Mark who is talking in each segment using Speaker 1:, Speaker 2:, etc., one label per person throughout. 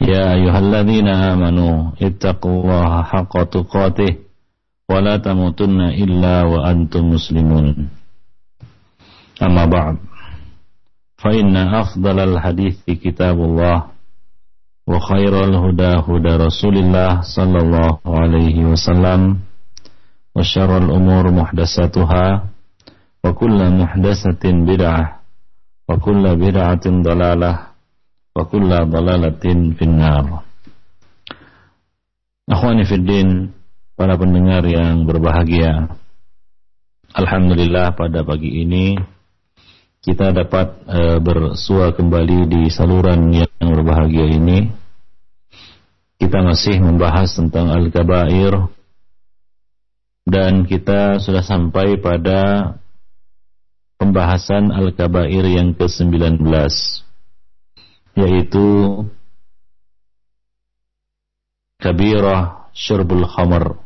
Speaker 1: يا أيها الذين آمنوا اتقوا الله حق تقاته ولا تموتن إلا وأنتم مسلمون أما بعد فإن أفضل الحديث كتاب الله وخير الهدى هدى رسول الله صلى الله عليه وسلم وشر الأمور محدثاتها وكل محدثة بدعة وكل بدعة ضلالة wa kulla dalalatin finnar. Akhwani fiddin, para pendengar yang berbahagia. Alhamdulillah pada pagi ini kita dapat e, bersua kembali di saluran yang berbahagia ini. Kita masih membahas tentang al-kabair dan kita sudah sampai pada pembahasan al-kabair yang ke-19 yaitu kabirah syurbul khamar.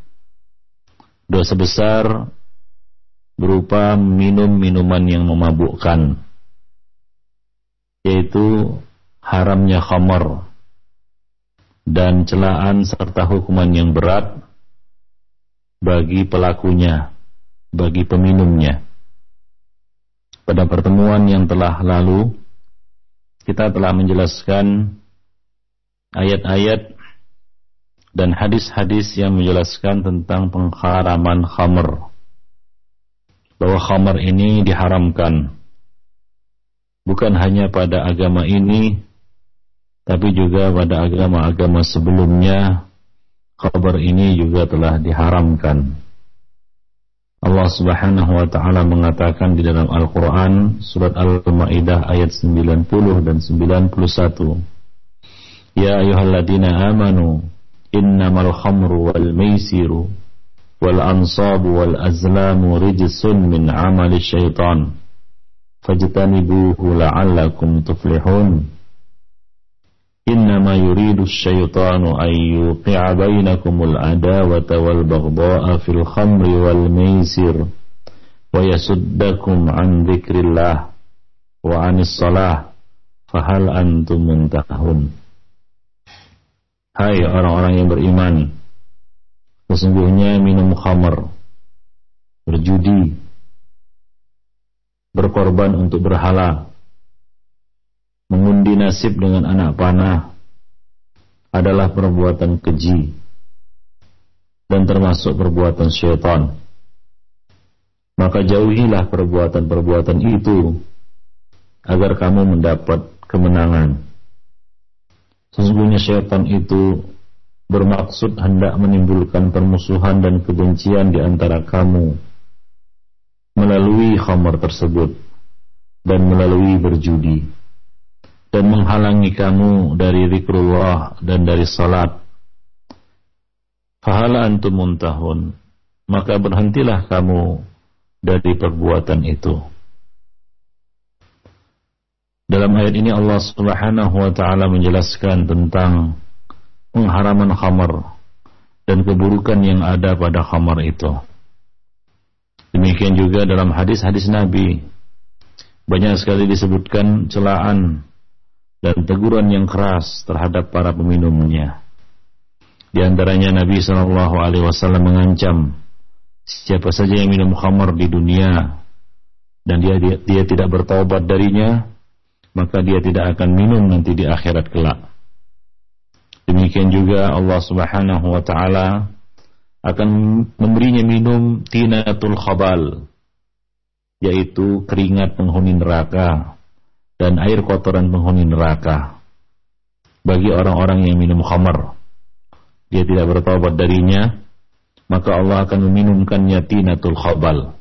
Speaker 1: Dosa besar berupa minum minuman yang memabukkan yaitu haramnya khamar dan celaan serta hukuman yang berat bagi pelakunya bagi peminumnya. Pada pertemuan yang telah lalu kita telah menjelaskan ayat-ayat dan hadis-hadis yang menjelaskan tentang pengharaman khamr. Bahwa khamr ini diharamkan. Bukan hanya pada agama ini, tapi juga pada agama-agama sebelumnya, khamr ini juga telah diharamkan. Allah Subhanahu wa taala mengatakan di dalam Al-Qur'an surat Al-Maidah ayat 90 dan 91. Ya ayyuhalladzina amanu innamal khamru wal maisiru wal ansabu wal azlamu rijsun min amali syaitan fajtanibuhu la'allakum tuflihun. إنما يريد الشيطان أن يوقع بينكم العداوة والبغضاء في الخمر والميسر ويسدكم عن ذكر الله وعن الصلاة فهل أنتم منتهون Hai orang-orang yang beriman Sesungguhnya minum khamar Berjudi Berkorban untuk berhala mengundi nasib dengan anak panah adalah perbuatan keji dan termasuk perbuatan syaitan. Maka jauhilah perbuatan-perbuatan itu agar kamu mendapat kemenangan. Sesungguhnya syaitan itu bermaksud hendak menimbulkan permusuhan dan kebencian di antara kamu melalui khamar tersebut dan melalui berjudi dan menghalangi kamu dari zikrullah dan dari salat. Fahala antum muntahun, maka berhentilah kamu dari perbuatan itu. Dalam ayat ini Allah Subhanahu wa taala menjelaskan tentang pengharaman khamar dan keburukan yang ada pada khamar itu. Demikian juga dalam hadis-hadis Nabi banyak sekali disebutkan celaan dan teguran yang keras terhadap para peminumnya. Di antaranya Nabi Shallallahu Alaihi Wasallam mengancam siapa saja yang minum khamar di dunia dan dia, dia dia tidak bertobat darinya, maka dia tidak akan minum nanti di akhirat kelak. Demikian juga Allah Subhanahu wa taala akan memberinya minum tinatul khabal yaitu keringat penghuni neraka dan air kotoran penghuni neraka bagi orang-orang yang minum khamar dia tidak bertobat darinya maka Allah akan meminumkannya tinatul khabal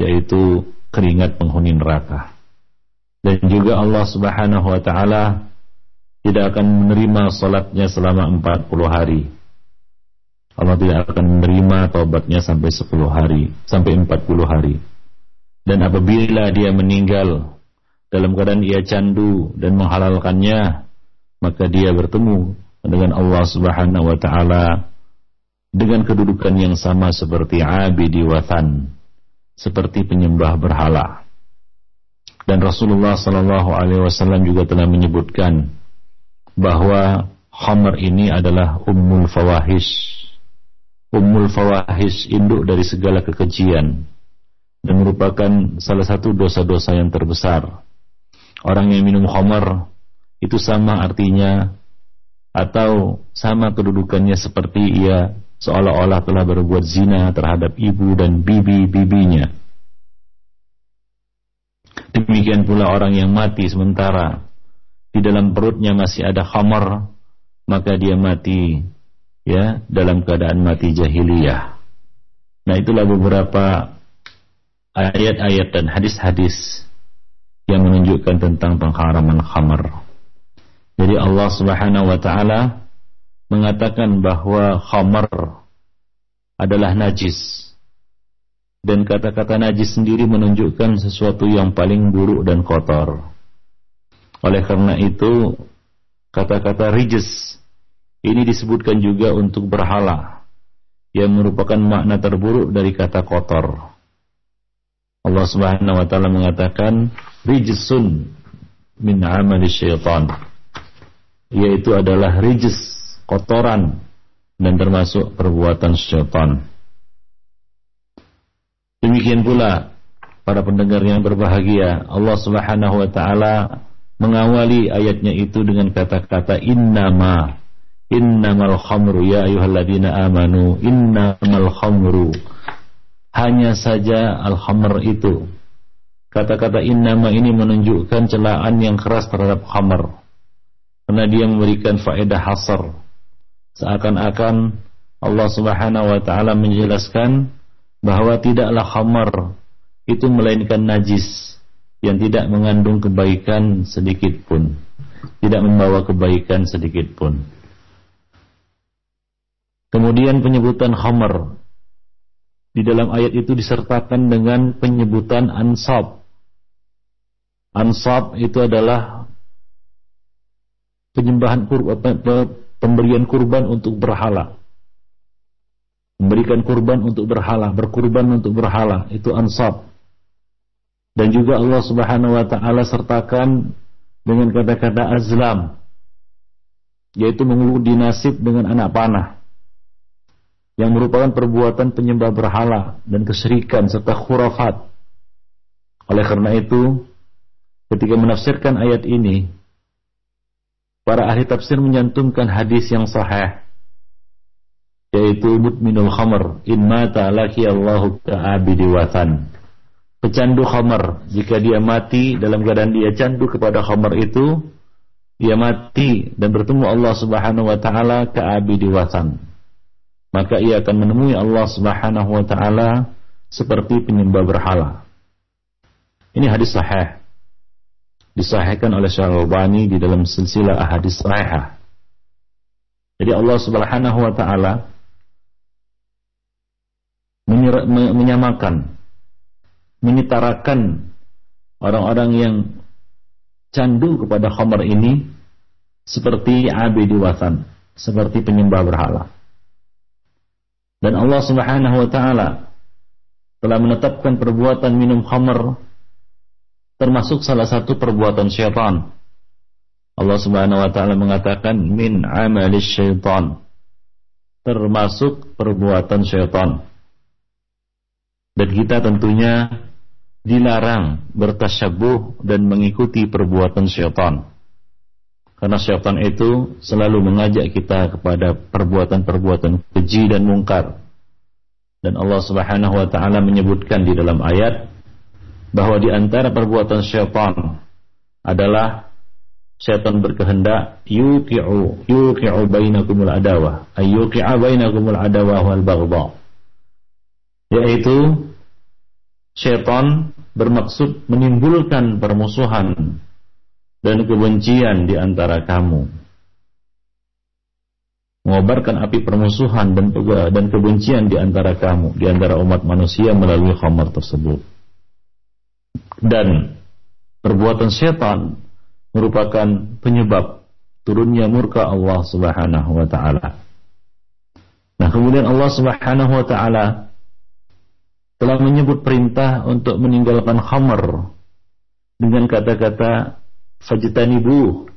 Speaker 1: yaitu keringat penghuni neraka dan juga Allah Subhanahu wa taala tidak akan menerima salatnya selama 40 hari. Allah tidak akan menerima taubatnya sampai 10 hari, sampai 40 hari. Dan apabila dia meninggal dalam keadaan ia candu dan menghalalkannya, maka dia bertemu dengan Allah Subhanahu wa taala dengan kedudukan yang sama seperti abidi watan, seperti penyembah berhala. Dan Rasulullah sallallahu alaihi wasallam juga telah menyebutkan bahwa khamar ini adalah ummul fawahish. Ummul fawahish induk dari segala kekejian dan merupakan salah satu dosa-dosa yang terbesar. Orang yang minum khamar itu sama artinya atau sama kedudukannya seperti ia seolah-olah telah berbuat zina terhadap ibu dan bibi-bibinya. Demikian pula orang yang mati sementara di dalam perutnya masih ada khamar, maka dia mati ya dalam keadaan mati jahiliyah. Nah, itulah beberapa ayat-ayat dan hadis-hadis yang menunjukkan tentang pengharaman khamar. Jadi Allah Subhanahu wa taala mengatakan bahwa khamar adalah najis. Dan kata-kata najis sendiri menunjukkan sesuatu yang paling buruk dan kotor. Oleh karena itu, kata-kata rijis ini disebutkan juga untuk berhala yang merupakan makna terburuk dari kata kotor. Allah Subhanahu wa taala mengatakan rijsun min amali syaitan. Yaitu adalah rijis kotoran dan termasuk perbuatan syaitan. Demikian pula para pendengar yang berbahagia Allah Subhanahu wa taala mengawali ayatnya itu dengan kata-kata innama innamal khamru ya ayyuhalladzina amanu innamal khamru. Hanya saja al-khamr itu Kata-kata innama ini menunjukkan celaan yang keras terhadap khamar. Karena dia memberikan faedah hasar. Seakan-akan Allah Subhanahu wa taala menjelaskan bahwa tidaklah khamar itu melainkan najis yang tidak mengandung kebaikan sedikit pun. Tidak membawa kebaikan sedikit pun. Kemudian penyebutan khamar di dalam ayat itu disertakan dengan penyebutan ansab Ansab itu adalah penyembahan kurban, pemberian kurban untuk berhala. Memberikan kurban untuk berhala, berkurban untuk berhala, itu ansab. Dan juga Allah Subhanahu wa taala sertakan dengan kata-kata azlam yaitu menguludi nasib dengan anak panah yang merupakan perbuatan penyembah berhala dan kesyirikan serta khurafat. Oleh karena itu, ketika menafsirkan ayat ini, para ahli tafsir menyantumkan hadis yang sahih yaitu mutminul khamr in mata laki Allahu ka'abidi watan pecandu khamr jika dia mati dalam keadaan dia candu kepada khamr itu dia mati dan bertemu Allah Subhanahu wa taala ka'abidi watan maka ia akan menemui Allah Subhanahu wa taala seperti penyembah berhala. Ini hadis sahih disahihkan oleh Syekh Al-Albani di dalam silsilah ahadis sahihah. Jadi Allah Subhanahu wa taala menyamakan menyetarakan orang-orang yang candu kepada khamar ini seperti abidi wasan, seperti penyembah berhala. Dan Allah Subhanahu wa taala telah menetapkan perbuatan minum khamar termasuk salah satu perbuatan syaitan. Allah Subhanahu wa taala mengatakan min amali syaitan. Termasuk perbuatan syaitan. Dan kita tentunya dilarang bertasyabuh dan mengikuti perbuatan syaitan. Karena syaitan itu selalu mengajak kita kepada perbuatan-perbuatan keji dan mungkar. Dan Allah Subhanahu wa taala menyebutkan di dalam ayat bahwa di antara perbuatan syaitan adalah syaitan berkehendak yuqi'u yuqi'u bainakumul adawah ay yuqi'a bainakumul adawah wal baghdha yaitu syaitan bermaksud menimbulkan permusuhan dan kebencian di antara kamu. Mengobarkan api permusuhan dan dan kebencian di antara kamu, di antara umat manusia melalui khamar tersebut. Dan perbuatan setan merupakan penyebab turunnya murka Allah Subhanahu wa taala. Nah, kemudian Allah Subhanahu wa taala telah menyebut perintah untuk meninggalkan khamar dengan kata-kata fajtanibu.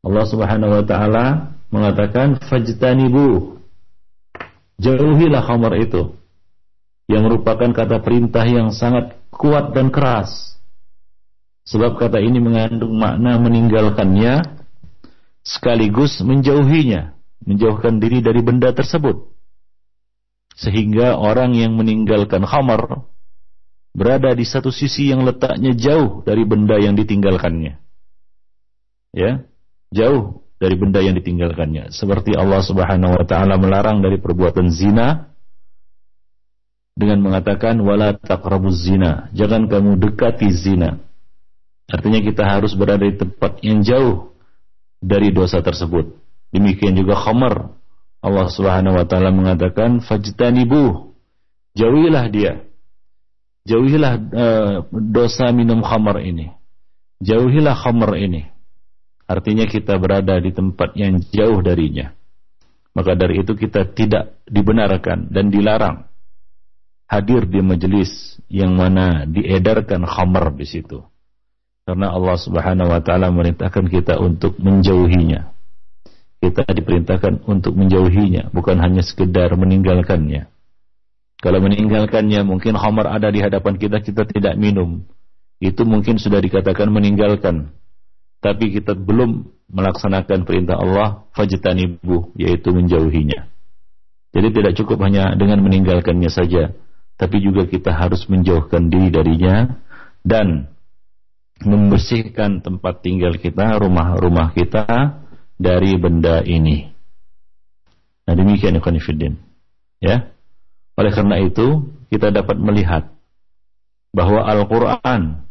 Speaker 1: Allah Subhanahu wa taala mengatakan fajtanibu. Jauhilah khamar itu. Yang merupakan kata perintah yang sangat kuat dan keras. Sebab kata ini mengandung makna meninggalkannya sekaligus menjauhinya, menjauhkan diri dari benda tersebut. Sehingga orang yang meninggalkan khamar berada di satu sisi yang letaknya jauh dari benda yang ditinggalkannya. Ya, jauh dari benda yang ditinggalkannya. Seperti Allah Subhanahu wa taala melarang dari perbuatan zina dengan mengatakan wala taqrabuz zina. Jangan kamu dekati zina. Artinya kita harus berada di tempat yang jauh dari dosa tersebut. Demikian juga khamar. Allah Subhanahu wa taala mengatakan fajtanibuh. Jauhilah dia jauhilah uh, dosa minum khamar ini. Jauhilah khamar ini. Artinya kita berada di tempat yang jauh darinya. Maka dari itu kita tidak dibenarkan dan dilarang hadir di majelis yang mana diedarkan khamar di situ. Karena Allah Subhanahu wa taala merintahkan kita untuk menjauhinya. Kita diperintahkan untuk menjauhinya, bukan hanya sekedar meninggalkannya. Kalau meninggalkannya mungkin khamar ada di hadapan kita, kita tidak minum. Itu mungkin sudah dikatakan meninggalkan. Tapi kita belum melaksanakan perintah Allah fajtanibu, yaitu menjauhinya. Jadi tidak cukup hanya dengan meninggalkannya saja, tapi juga kita harus menjauhkan diri darinya dan membersihkan tempat tinggal kita, rumah-rumah kita dari benda ini. Nah demikian ikhwan Ya. Oleh karena itu, kita dapat melihat bahwa Al-Quran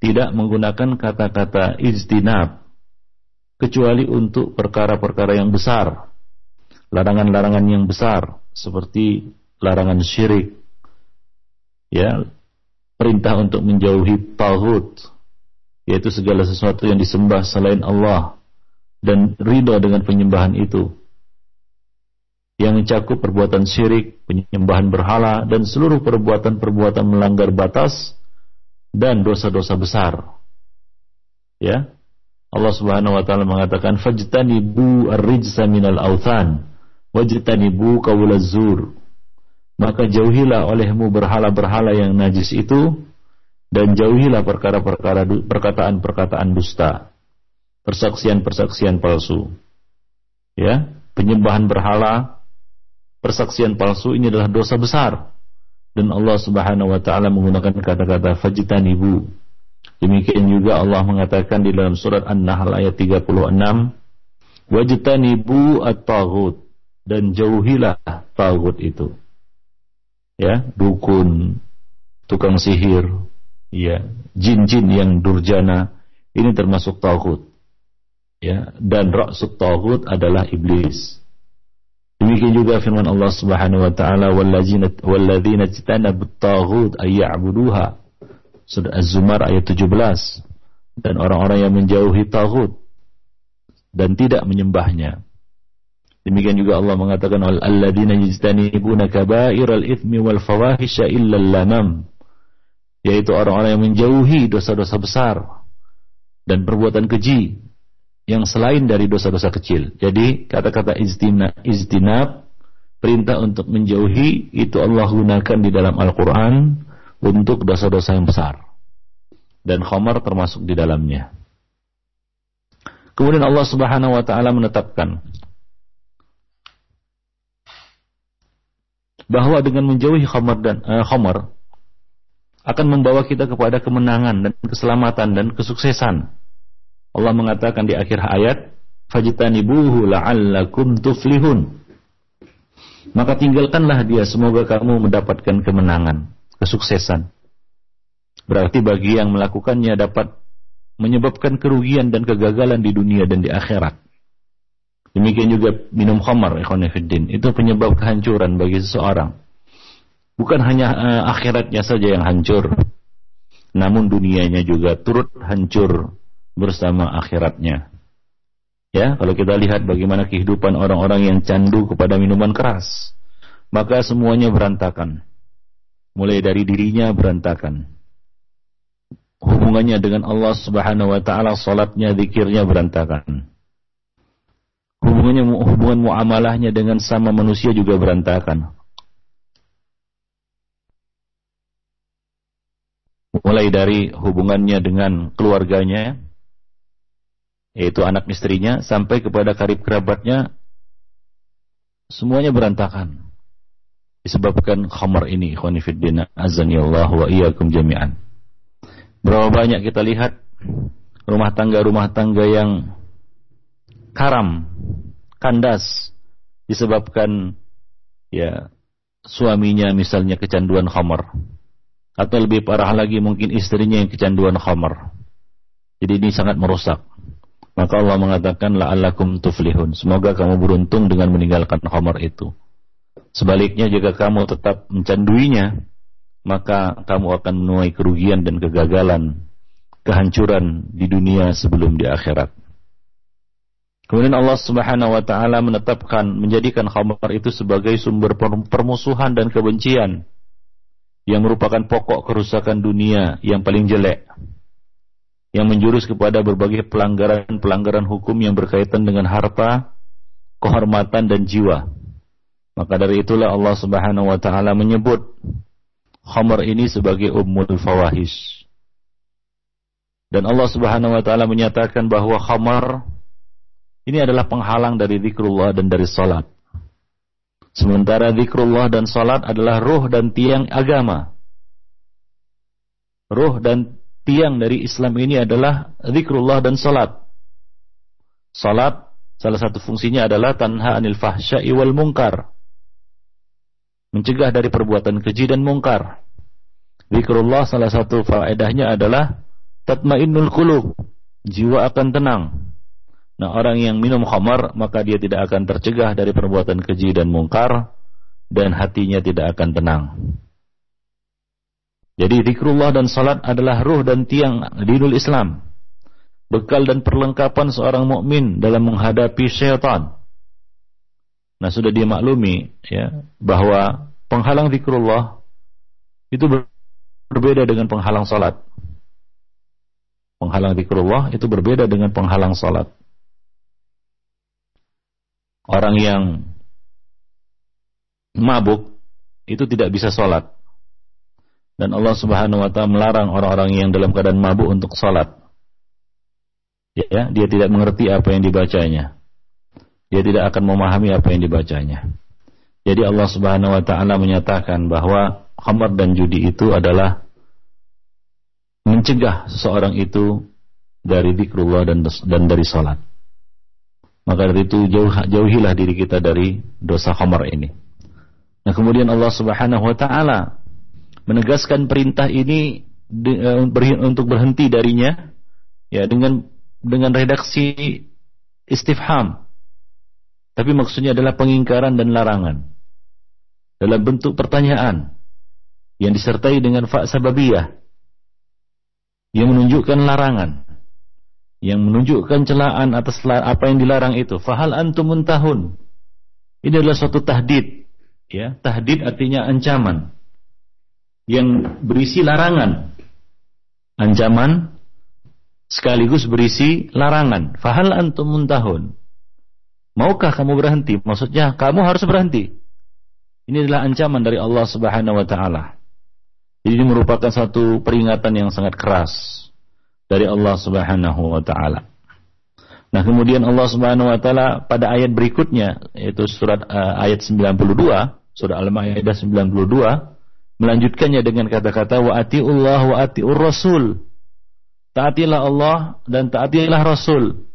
Speaker 1: tidak menggunakan kata-kata ijtinab kecuali untuk perkara-perkara yang besar, larangan-larangan yang besar seperti larangan syirik, ya, perintah untuk menjauhi tauhid, yaitu segala sesuatu yang disembah selain Allah. Dan ridho dengan penyembahan itu. Yang mencakup perbuatan syirik, penyembahan berhala, dan seluruh perbuatan-perbuatan melanggar batas dan dosa-dosa besar. Ya, Allah Subhanahu wa taala mengatakan fajtanibu ar-rijsa minal authan wajtanibu qawlaz zur. Maka jauhilah olehmu berhala-berhala yang najis itu dan jauhilah perkara-perkara perkataan-perkataan dusta, persaksian-persaksian palsu. Ya, penyembahan berhala persaksian palsu ini adalah dosa besar dan Allah Subhanahu wa taala menggunakan kata-kata fajtanibu. Demikian juga Allah mengatakan di dalam surat An-Nahl ayat 36, wajtanibu at-taghut dan jauhilah taghut itu. Ya, dukun, tukang sihir, ya, jin-jin yang durjana, ini termasuk taghut. Ya, dan raksuk taghut adalah iblis. Demikian juga firman Allah Subhanahu wa taala walladzina walladzina tajtanabut taghut ay ya'buduha. Surah Az-Zumar ayat 17. Dan orang-orang yang menjauhi taghut dan tidak menyembahnya. Demikian juga Allah mengatakan alladzina yajtanibuna kaba'iral itsmi wal fawahisha illa lamam. Yaitu orang-orang yang menjauhi dosa-dosa besar dan perbuatan keji yang selain dari dosa-dosa kecil. Jadi kata-kata ijtinab, ijtinab perintah untuk menjauhi itu Allah gunakan di dalam Al-Quran untuk dosa-dosa yang besar. Dan khamar termasuk di dalamnya. Kemudian Allah Subhanahu wa taala menetapkan bahwa dengan menjauhi khamar dan uh, khamar akan membawa kita kepada kemenangan dan keselamatan dan kesuksesan Allah mengatakan di akhir ayat, "Fajtanibuhu la'allakum tuflihun." Maka tinggalkanlah dia semoga kamu mendapatkan kemenangan, kesuksesan. Berarti bagi yang melakukannya dapat menyebabkan kerugian dan kegagalan di dunia dan di akhirat. Demikian juga minum khamar, ikhwanifiddin. Itu penyebab kehancuran bagi seseorang. Bukan hanya uh, akhiratnya saja yang hancur, namun dunianya juga turut hancur bersama akhiratnya. Ya, kalau kita lihat bagaimana kehidupan orang-orang yang candu kepada minuman keras, maka semuanya berantakan. Mulai dari dirinya berantakan. Hubungannya dengan Allah Subhanahu wa taala, salatnya, zikirnya berantakan hubungannya hubungan muamalahnya dengan sama manusia juga berantakan. Mulai dari hubungannya dengan keluarganya, yaitu anak istrinya, sampai kepada karib kerabatnya, semuanya berantakan. Disebabkan khamar ini, ikhwanifiddina, azani Allah wa iyyakum jami'an. Berapa banyak kita lihat rumah tangga-rumah tangga yang karam, kandas disebabkan ya suaminya misalnya kecanduan khamar atau lebih parah lagi mungkin istrinya yang kecanduan khamar. Jadi ini sangat merusak. Maka Allah mengatakan la'allakum tuflihun. Semoga kamu beruntung dengan meninggalkan khamar itu. Sebaliknya jika kamu tetap mencanduinya, maka kamu akan menuai kerugian dan kegagalan, kehancuran di dunia sebelum di akhirat. Kemudian Allah Subhanahu wa taala menetapkan menjadikan khamar itu sebagai sumber permusuhan dan kebencian yang merupakan pokok kerusakan dunia yang paling jelek yang menjurus kepada berbagai pelanggaran-pelanggaran hukum yang berkaitan dengan harta, kehormatan dan jiwa. Maka dari itulah Allah Subhanahu wa taala menyebut khamar ini sebagai ummul fawahish. Dan Allah Subhanahu wa taala menyatakan bahwa khamar ini adalah penghalang dari zikrullah dan dari salat. Sementara zikrullah dan salat adalah ruh dan tiang agama. Ruh dan tiang dari Islam ini adalah zikrullah dan salat. Salat salah satu fungsinya adalah tanha anil fahsya'i wal munkar. Mencegah dari perbuatan keji dan mungkar. Zikrullah salah satu faedahnya adalah tatmainnul qulub. Jiwa akan tenang. Nah orang yang minum khamar maka dia tidak akan tercegah dari perbuatan keji dan mungkar dan hatinya tidak akan tenang. Jadi zikrullah dan salat adalah ruh dan tiang dinul Islam. Bekal dan perlengkapan seorang mukmin dalam menghadapi syaitan. Nah sudah dia maklumi ya bahwa penghalang zikrullah itu berbeda dengan penghalang salat. Penghalang zikrullah itu berbeda dengan penghalang salat orang yang mabuk itu tidak bisa sholat. Dan Allah Subhanahu wa taala melarang orang-orang yang dalam keadaan mabuk untuk sholat. Ya, dia tidak mengerti apa yang dibacanya. Dia tidak akan memahami apa yang dibacanya. Jadi Allah Subhanahu wa taala menyatakan bahwa khamar dan judi itu adalah mencegah seseorang itu dari zikrullah dan dan dari salat. Maka dari itu jauh, jauhilah diri kita dari dosa khamar ini. Nah kemudian Allah Subhanahu wa taala menegaskan perintah ini eh, untuk berhenti darinya ya dengan dengan redaksi istifham. Tapi maksudnya adalah pengingkaran dan larangan. Dalam bentuk pertanyaan yang disertai dengan fa sababiyah yang menunjukkan larangan yang menunjukkan celaan atas apa yang dilarang itu. Fahal antum muntahun. Ini adalah suatu tahdid. Ya, tahdid artinya ancaman yang berisi larangan. Ancaman sekaligus berisi larangan. Fahal antum muntahun. Maukah kamu berhenti? Maksudnya kamu harus berhenti. Ini adalah ancaman dari Allah Subhanahu wa taala. Jadi ini merupakan satu peringatan yang sangat keras dari Allah Subhanahu wa taala. Nah, kemudian Allah Subhanahu wa taala pada ayat berikutnya yaitu surat uh, ayat 92, surah Al-Maidah 92 melanjutkannya dengan kata-kata wa atiullah wa atiur rasul. Taatilah Allah dan taatilah Rasul.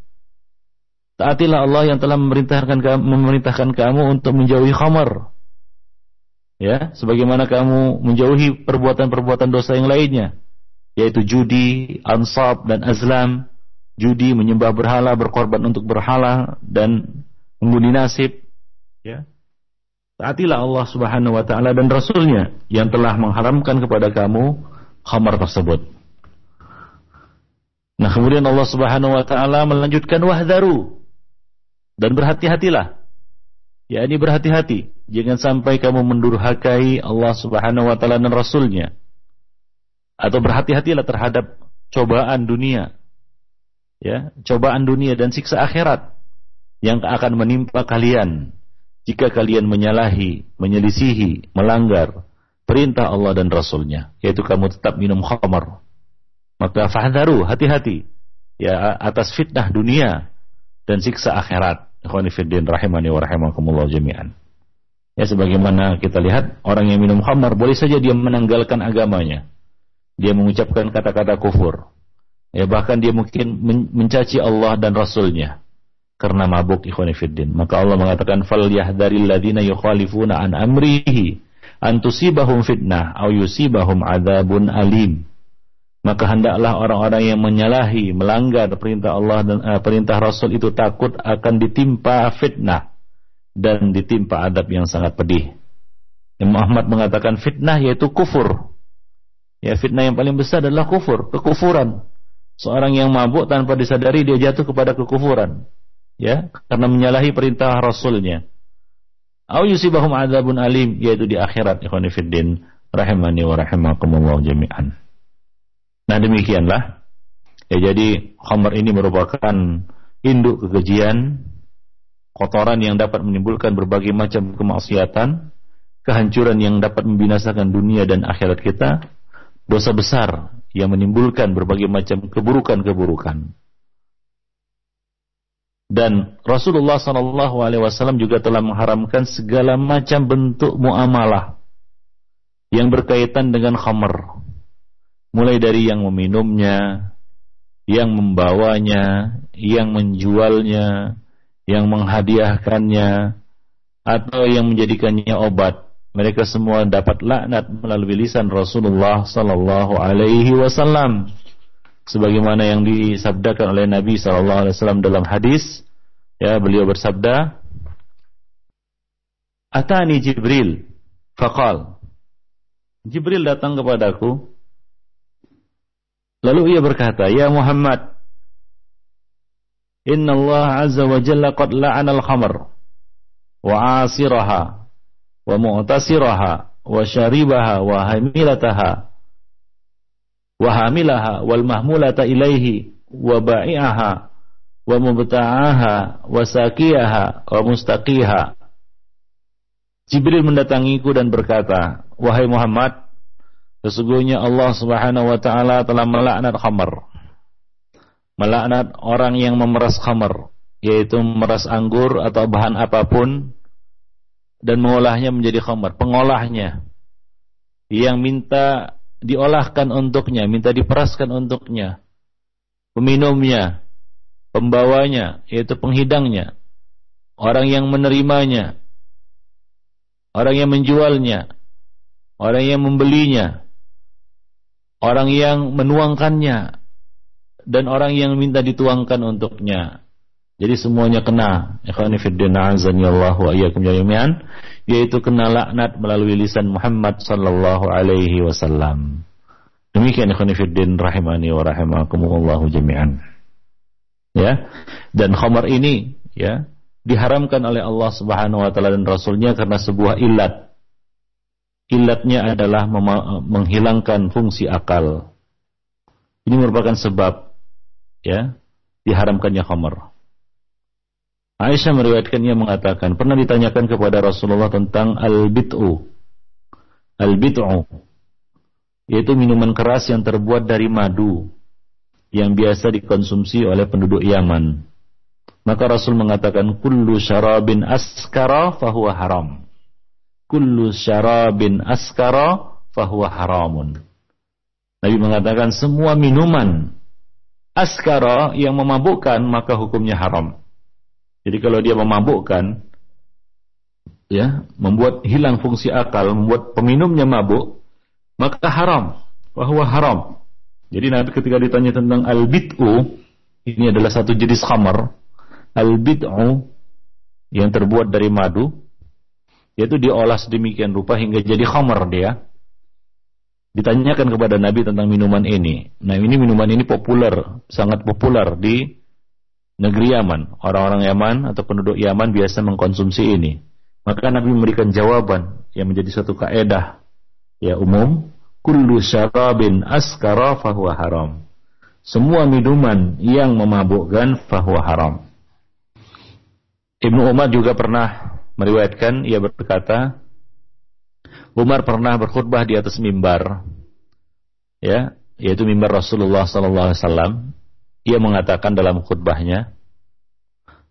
Speaker 1: Taatilah Allah yang telah memerintahkan kamu, memerintahkan kamu untuk menjauhi khamar. Ya, sebagaimana kamu menjauhi perbuatan-perbuatan dosa yang lainnya yaitu judi, ansab dan azlam, judi menyembah berhala, berkorban untuk berhala dan mengundi nasib, ya. Taatilah Allah Subhanahu wa taala dan rasulnya yang telah mengharamkan kepada kamu khamar tersebut. Nah, kemudian Allah Subhanahu wa taala melanjutkan wahdaru dan berhati-hatilah. Ya, ini berhati-hati. Jangan sampai kamu mendurhakai Allah Subhanahu wa taala dan rasulnya. Atau berhati-hatilah terhadap cobaan dunia. Ya, cobaan dunia dan siksa akhirat yang akan menimpa kalian jika kalian menyalahi, menyelisihi, melanggar perintah Allah dan Rasulnya, yaitu kamu tetap minum khamar. Maka fahdharu, hati-hati ya atas fitnah dunia dan siksa akhirat. Ikhwanifiddin rahimani wa rahimakumullah jami'an. Ya sebagaimana kita lihat orang yang minum khamar boleh saja dia menanggalkan agamanya. Dia mengucapkan kata-kata kufur. Ya bahkan dia mungkin mencaci Allah dan Rasulnya karena mabuk ikhwan fiddin. Maka Allah mengatakan fal yahdharil ladzina yukhalifuna an amrihi an tusibahum fitnah au yusibahum adzabun alim. Maka hendaklah orang-orang yang menyalahi, melanggar perintah Allah dan uh, perintah Rasul itu takut akan ditimpa fitnah dan ditimpa adab yang sangat pedih. Imam Ahmad mengatakan fitnah yaitu kufur. Ya fitnah yang paling besar adalah kufur, kekufuran. Seorang yang mabuk tanpa disadari dia jatuh kepada kekufuran. Ya karena menyalahi perintah rasulnya. Au yusibahum adzabun alim yaitu di akhirat ikhwan rahimani wa rahimakumullah jami'an. Nah demikianlah. Ya jadi khamar ini merupakan induk kekejian kotoran yang dapat menimbulkan berbagai macam kemaksiatan kehancuran yang dapat membinasakan dunia dan akhirat kita dosa besar yang menimbulkan berbagai macam keburukan-keburukan dan Rasulullah Wasallam juga telah mengharamkan segala macam bentuk muamalah yang berkaitan dengan khamr, mulai dari yang meminumnya, yang membawanya, yang menjualnya, yang menghadiahkannya, atau yang menjadikannya obat. Mereka semua dapat laknat melalui lisan Rasulullah Sallallahu Alaihi Wasallam. Sebagaimana yang disabdakan oleh Nabi sallallahu alaihi wasallam dalam hadis ya beliau bersabda Atani Jibril faqal. Jibril datang kepadaku. Lalu ia berkata ya Muhammad Inna Allah azza wa jalla qad la'ana al-khamr wa asiraha wa mu'tasiraha wa syaribaha wa hamilataha wa hamilaha wal mahmulata ilaihi wa ba'i'aha wa mubta'aha wa saqiyaha wa mustaqiha. Jibril mendatangiku dan berkata wahai Muhammad sesungguhnya Allah Subhanahu wa taala telah melaknat khamar. Melaknat orang yang memeras khamar yaitu memeras anggur atau bahan apa pun dan mengolahnya menjadi khamar. Pengolahnya. Yang minta diolahkan untuknya, minta diperaskan untuknya. Peminumnya, pembawanya, yaitu penghidangnya, orang yang menerimanya, orang yang menjualnya, orang yang membelinya, orang yang menuangkannya, dan orang yang minta dituangkan untuknya. Jadi semuanya kena. Ikhwani fiddin azani Allah wa iyyakum yaitu kena laknat melalui lisan Muhammad sallallahu alaihi wasallam. Demikian ikhwani rahimani wa rahimakumullah jami'an. Ya. Dan khamar ini ya diharamkan oleh Allah Subhanahu wa taala dan rasulnya karena sebuah ilat. Ilatnya adalah menghilangkan fungsi akal. Ini merupakan sebab ya diharamkannya khamar. Aisyah meriwayatkan ia mengatakan pernah ditanyakan kepada Rasulullah tentang al-bid'u. Al-bid'u yaitu minuman keras yang terbuat dari madu yang biasa dikonsumsi oleh penduduk Yaman. Maka Rasul mengatakan kullu syarabin askara fahuwa haram. Kullu syarabin askara fahuwa haramun. Nabi mengatakan semua minuman askara yang memabukkan maka hukumnya haram. Jadi kalau dia memabukkan, ya, membuat hilang fungsi akal, membuat peminumnya mabuk, maka haram, bahwa haram. Jadi Nabi ketika ditanya tentang al-bid'u, ini adalah satu jenis khamar. Al-bid'u yang terbuat dari madu, yaitu diolah sedemikian rupa hingga jadi khamar dia. Ditanyakan kepada Nabi tentang minuman ini. Nah ini minuman ini populer, sangat populer di negeri Yaman. Orang-orang Yaman atau penduduk Yaman biasa mengkonsumsi ini. Maka Nabi memberikan jawaban yang menjadi suatu kaedah ya umum. Kullu syarabin askara fahuwa haram. Semua minuman yang memabukkan fahuwa haram. Ibnu Umar juga pernah meriwayatkan ia berkata Umar pernah berkhutbah di atas mimbar ya yaitu mimbar Rasulullah wasallam ia mengatakan dalam khutbahnya,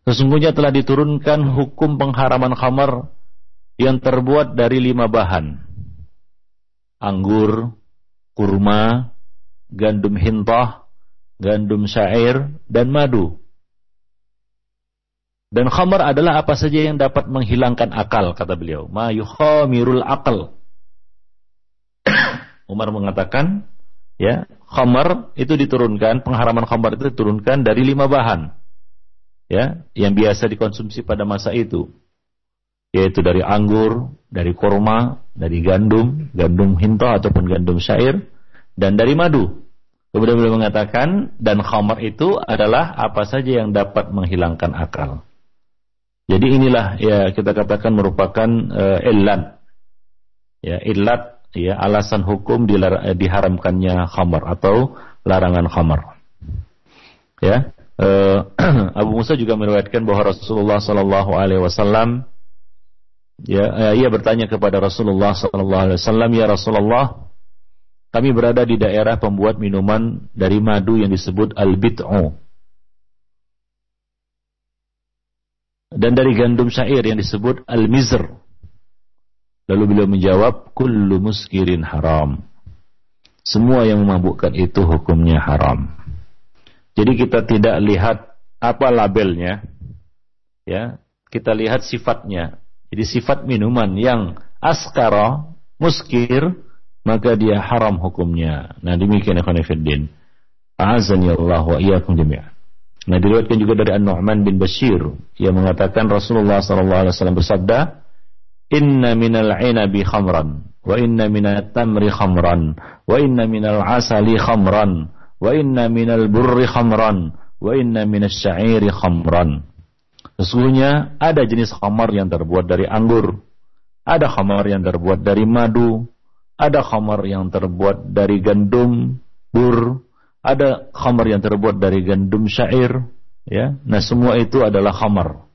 Speaker 1: Sesungguhnya telah diturunkan hukum pengharaman khamar yang terbuat dari lima bahan. Anggur, kurma, gandum hintah, gandum syair, dan madu. Dan khamar adalah apa saja yang dapat menghilangkan akal, kata beliau. Ma yukhamirul akal. Umar mengatakan, ya khamar itu diturunkan pengharaman khamar itu diturunkan dari lima bahan ya yang biasa dikonsumsi pada masa itu yaitu dari anggur, dari korma, dari gandum, gandum hinta ataupun gandum syair dan dari madu. Kemudian beliau mengatakan dan khamar itu adalah apa saja yang dapat menghilangkan akal. Jadi inilah ya kita katakan merupakan uh, illat. Ya, illat ya alasan hukum eh, diharamkannya khamar atau larangan khamar. Ya, uh, Abu Musa juga meriwayatkan bahwa Rasulullah Shallallahu Alaihi Wasallam ya uh, ia bertanya kepada Rasulullah Shallallahu Alaihi Wasallam ya Rasulullah kami berada di daerah pembuat minuman dari madu yang disebut al-bid'u dan dari gandum syair yang disebut al-mizr Lalu beliau menjawab, kullu muskirin haram. Semua yang memabukkan itu hukumnya haram. Jadi kita tidak lihat apa labelnya, ya, kita lihat sifatnya. Jadi sifat minuman yang askara, muskir, maka dia haram hukumnya. Nah demikian ikhwan fiddin. Azani Allah wa iyyakum. Nah diriwayatkan juga dari An-Nu'man bin Bashir yang mengatakan Rasulullah sallallahu alaihi wasallam bersabda, inna minal inabi khamran. Wa inna minal tamri khamran. Wa inna minal asali khamran. Wa inna minal burri khamran. Wa inna minal syairi khamran. Sesungguhnya ada jenis khamar yang terbuat dari anggur. Ada khamar yang terbuat dari madu. Ada khamar yang terbuat dari gandum bur. Ada khamar yang terbuat dari gandum syair ya. Nah semua itu adalah khamar.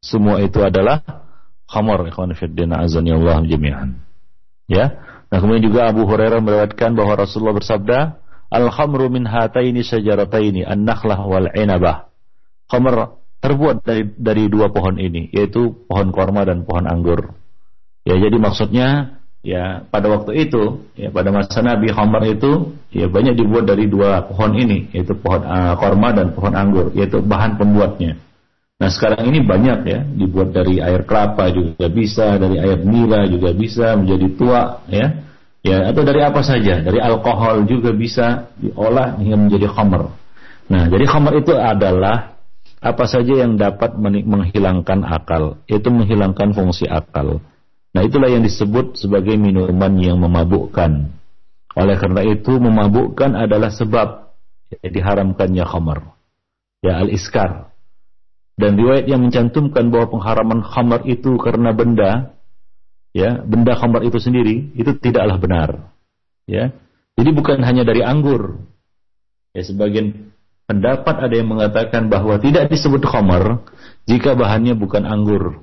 Speaker 1: Semua itu adalah khamar ikhwan fiddin azani Allah jami'an. Ya. Nah, kemudian juga Abu Hurairah meriwayatkan bahwa Rasulullah bersabda, "Al-khamru min hataini sajarataini, an-nakhlah wal 'inabah." Khamr terbuat dari dari dua pohon ini, yaitu pohon korma dan pohon anggur. Ya, jadi maksudnya ya pada waktu itu, ya pada masa Nabi khamr itu ya banyak dibuat dari dua pohon ini, yaitu pohon uh, korma dan pohon anggur, yaitu bahan pembuatnya. Nah sekarang ini banyak ya dibuat dari air kelapa juga bisa, dari air nira juga bisa menjadi tua ya, ya atau dari apa saja, dari alkohol juga bisa diolah hingga menjadi khamr. Nah jadi khamr itu adalah apa saja yang dapat menghilangkan akal, itu menghilangkan fungsi akal. Nah itulah yang disebut sebagai minuman yang memabukkan. Oleh karena itu memabukkan adalah sebab ya, diharamkannya khamr. Ya al-iskar dan riwayat yang mencantumkan bahwa pengharaman khamar itu karena benda, ya, benda khamar itu sendiri itu tidaklah benar. Ya. Jadi bukan hanya dari anggur. Ya, sebagian pendapat ada yang mengatakan bahwa tidak disebut khamar jika bahannya bukan anggur.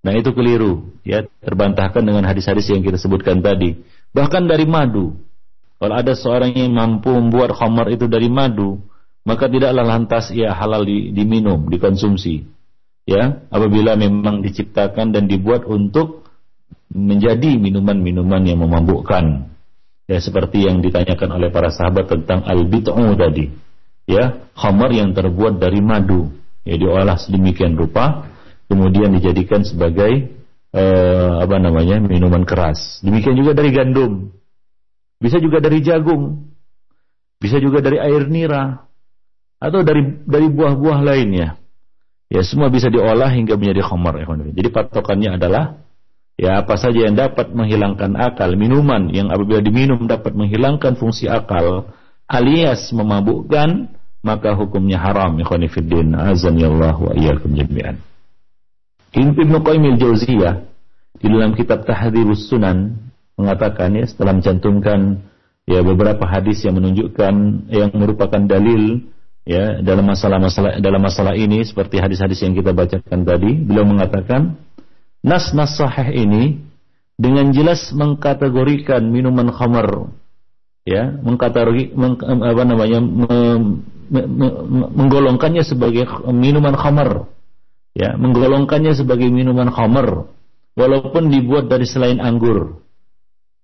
Speaker 1: Nah, itu keliru, ya, terbantahkan dengan hadis-hadis yang kita sebutkan tadi. Bahkan dari madu. Kalau ada seorang yang mampu membuat khamar itu dari madu, maka tidaklah lantas ia halal di, diminum, dikonsumsi. Ya, apabila memang diciptakan dan dibuat untuk menjadi minuman-minuman yang memabukkan. Ya, seperti yang ditanyakan oleh para sahabat tentang al-bid'u tadi. Ya, khamar yang terbuat dari madu. Ya, diolah sedemikian rupa kemudian dijadikan sebagai eh, apa namanya? minuman keras. Demikian juga dari gandum. Bisa juga dari jagung. bisa juga dari air nira atau dari dari buah-buah lainnya. Ya semua bisa diolah hingga menjadi khamar. Jadi patokannya adalah ya apa saja yang dapat menghilangkan akal, minuman yang apabila diminum dapat menghilangkan fungsi akal alias memabukkan, maka hukumnya haram. Ikhwan fillah, azan ya Allah wa iyyakum jami'an. Ibnu Qayyim al-Jauziyah di dalam kitab Tahdhirus Sunan mengatakan ya setelah mencantumkan ya beberapa hadis yang menunjukkan yang merupakan dalil ya dalam masalah-masalah dalam masalah ini seperti hadis-hadis yang kita bacakan tadi beliau mengatakan nas-nas sahih ini dengan jelas mengkategorikan minuman khamar. Ya mengkategori meng, apa namanya me, me, me, menggolongkannya sebagai minuman khamar. Ya menggolongkannya sebagai minuman khamar walaupun dibuat dari selain anggur.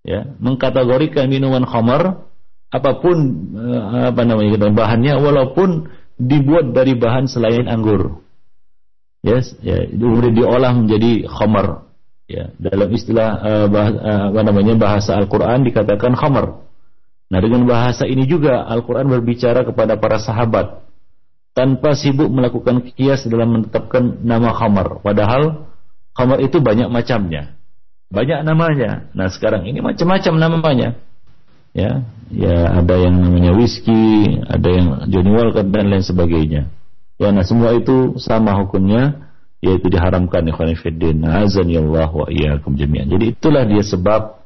Speaker 1: Ya mengkategorikan minuman khamar apa pun eh, apa namanya bahannya walaupun dibuat dari bahan selain anggur yes ya kemudian diolah menjadi khamar ya dalam istilah uh, bahasa, eh, apa namanya bahasa Al-Qur'an dikatakan khamar nah dengan bahasa ini juga Al-Qur'an berbicara kepada para sahabat tanpa sibuk melakukan kias dalam menetapkan nama khamar. Padahal khamar itu banyak macamnya. Banyak namanya. Nah sekarang ini macam-macam namanya. Ya, ya ada yang namanya whisky, ada yang Johnny Walker dan lain sebagainya. Ya, nah semua itu sama hukumnya yaitu diharamkan ikhwan fillah. Azan ya Allah wa iyyakum jami'an. Jadi itulah dia sebab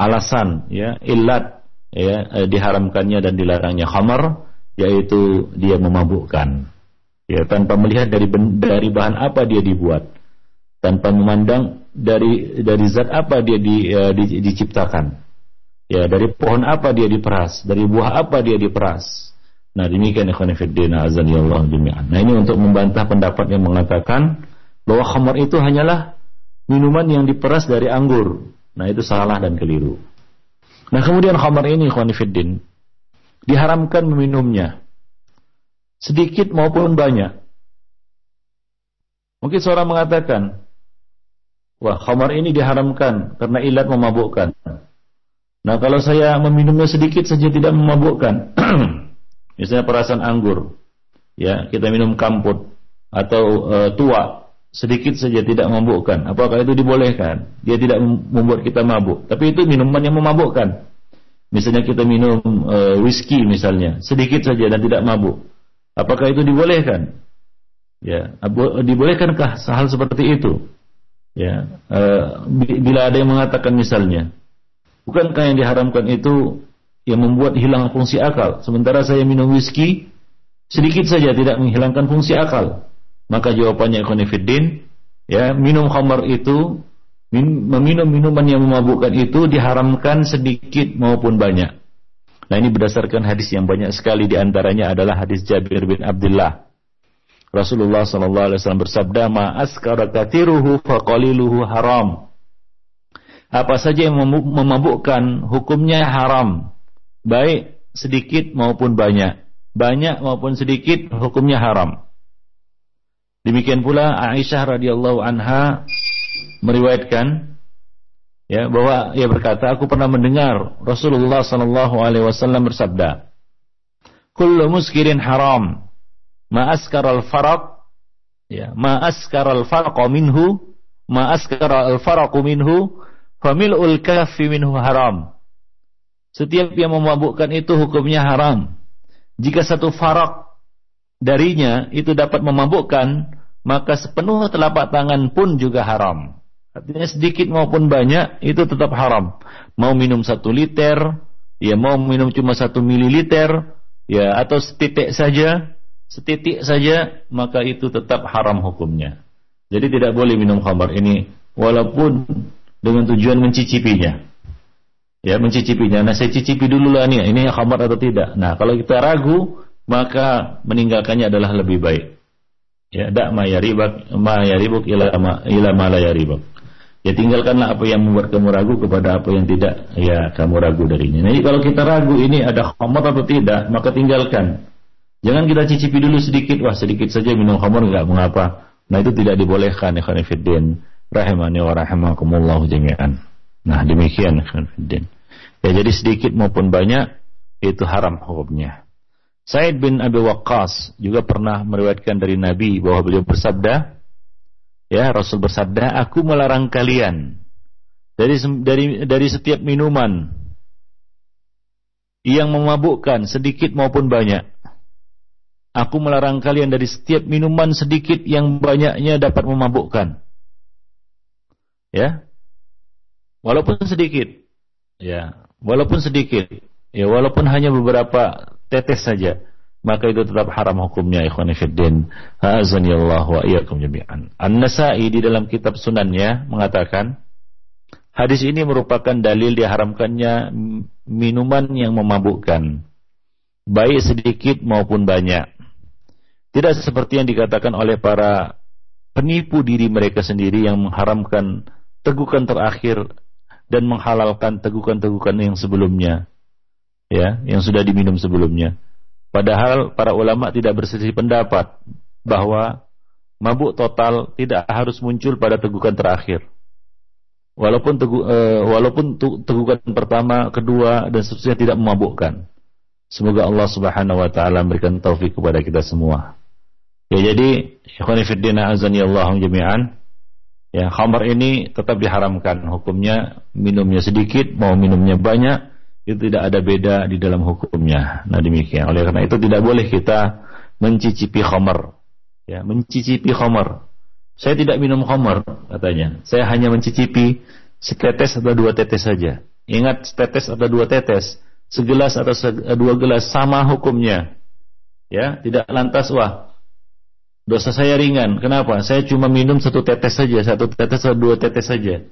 Speaker 1: alasan ya ilat ya eh, diharamkannya dan dilarangnya khamar yaitu dia memabukkan ya tanpa melihat dari dari bahan apa dia dibuat tanpa memandang dari dari zat apa dia di, uh, di, diciptakan ya dari pohon apa dia diperas? Dari buah apa dia diperas? Nah demikian ikhwan fillah azan ya Allah jami'an. Nah ini untuk membantah pendapat yang mengatakan bahwa khamar itu hanyalah minuman yang diperas dari anggur. Nah itu salah dan keliru. Nah kemudian khamar ini ikhwan fillah diharamkan meminumnya. Sedikit maupun banyak. Mungkin seorang mengatakan, wah khamar ini diharamkan karena ilat memabukkan. Nah kalau saya meminumnya sedikit saja tidak memabukkan, misalnya perasan anggur, ya kita minum kamput atau e, tua sedikit saja tidak memabukkan, apakah itu dibolehkan? Dia tidak membuat kita mabuk, tapi itu minuman yang memabukkan. Misalnya kita minum e, whisky misalnya, sedikit saja dan tidak mabuk. Apakah itu dibolehkan? Ya, dibolehkankah hal seperti itu? Ya, e, bila ada yang mengatakan misalnya, bukankah yang diharamkan itu yang membuat hilang fungsi akal? Sementara saya minum whisky sedikit saja tidak menghilangkan fungsi akal. Maka jawabannya Ikhwanifiddin, ya, minum khamar itu meminum minuman yang memabukkan itu diharamkan sedikit maupun banyak. Nah ini berdasarkan hadis yang banyak sekali di antaranya adalah hadis Jabir bin Abdullah. Rasulullah Wasallam bersabda, "Ma katiruhu faqaliluhu haram." Apa saja yang memabukkan hukumnya haram, baik sedikit maupun banyak, banyak maupun sedikit hukumnya haram. Demikian pula Aisyah radhiyallahu anha meriwayatkan ya bahwa ia berkata aku pernah mendengar Rasulullah sallallahu alaihi wasallam bersabda kullu muskirin haram. Ma askara al-faraq ya ma askara al-faraq minhu ma askara al-faraq minhu famil'ul kaffi minhu haram setiap yang memabukkan itu hukumnya haram jika satu farak darinya itu dapat memabukkan maka sepenuh telapak tangan pun juga haram Artinya sedikit maupun banyak itu tetap haram. Mau minum satu liter, ya mau minum cuma satu mililiter, ya atau setitik saja, setitik saja, maka itu tetap haram hukumnya. Jadi tidak boleh minum khamar ini walaupun dengan tujuan mencicipinya. Ya, mencicipinya. Nah, saya cicipi dulu lah nih, ini khamar atau tidak. Nah, kalau kita ragu, maka meninggalkannya adalah lebih baik. Ya, dak ma yaribak ma yaribuk ila ma ila. Ya tinggalkanlah apa yang membuat kamu ragu kepada apa yang tidak ya kamu ragu darinya. Jadi kalau kita ragu ini ada khamar atau tidak, maka tinggalkan. Jangan kita cicipi dulu sedikit, wah sedikit saja minum khamar enggak mengapa. Nah itu tidak dibolehkan ya. Rahimani wa rahimakumullah jami'an. Nah demikian khanifiddin. Ya jadi sedikit maupun banyak itu haram hukumnya. Said bin Abi Waqqas juga pernah meriwayatkan dari Nabi bahwa beliau bersabda, ya Rasul bersabda, aku melarang kalian dari dari dari setiap minuman yang memabukkan sedikit maupun banyak. Aku melarang kalian dari setiap minuman sedikit yang banyaknya dapat memabukkan. Ya. Walaupun sedikit. Ya, walaupun sedikit. Ya, walaupun hanya beberapa tetes saja, maka itu tetap haram hukumnya ikhwan fillah. Allah wa iyyakum jami'an. An-Nasa'i di dalam kitab sunannya mengatakan Hadis ini merupakan dalil diharamkannya minuman yang memabukkan, baik sedikit maupun banyak. Tidak seperti yang dikatakan oleh para penipu diri mereka sendiri yang mengharamkan tegukan terakhir dan menghalalkan tegukan-tegukan yang sebelumnya. Ya, yang sudah diminum sebelumnya. Padahal para ulama tidak berselisih pendapat bahwa mabuk total tidak harus muncul pada tegukan terakhir. Walaupun tegu, uh, walaupun tegukan pertama, kedua dan seterusnya tidak memabukkan. Semoga Allah Subhanahu wa taala memberikan taufik kepada kita semua. Ya jadi, ikhwan fillah Allah jami'an. Ya, khamar ini tetap diharamkan hukumnya minumnya sedikit mau minumnya banyak itu tidak ada beda di dalam hukumnya. Nah demikian. Oleh karena itu tidak boleh kita mencicipi khamar. Ya, mencicipi khamar. Saya tidak minum khamar katanya. Saya hanya mencicipi setetes atau dua tetes saja. Ingat setetes atau dua tetes, segelas atau dua gelas sama hukumnya. Ya, tidak lantas wah dosa saya ringan. Kenapa? Saya cuma minum satu tetes saja, satu tetes atau dua tetes saja.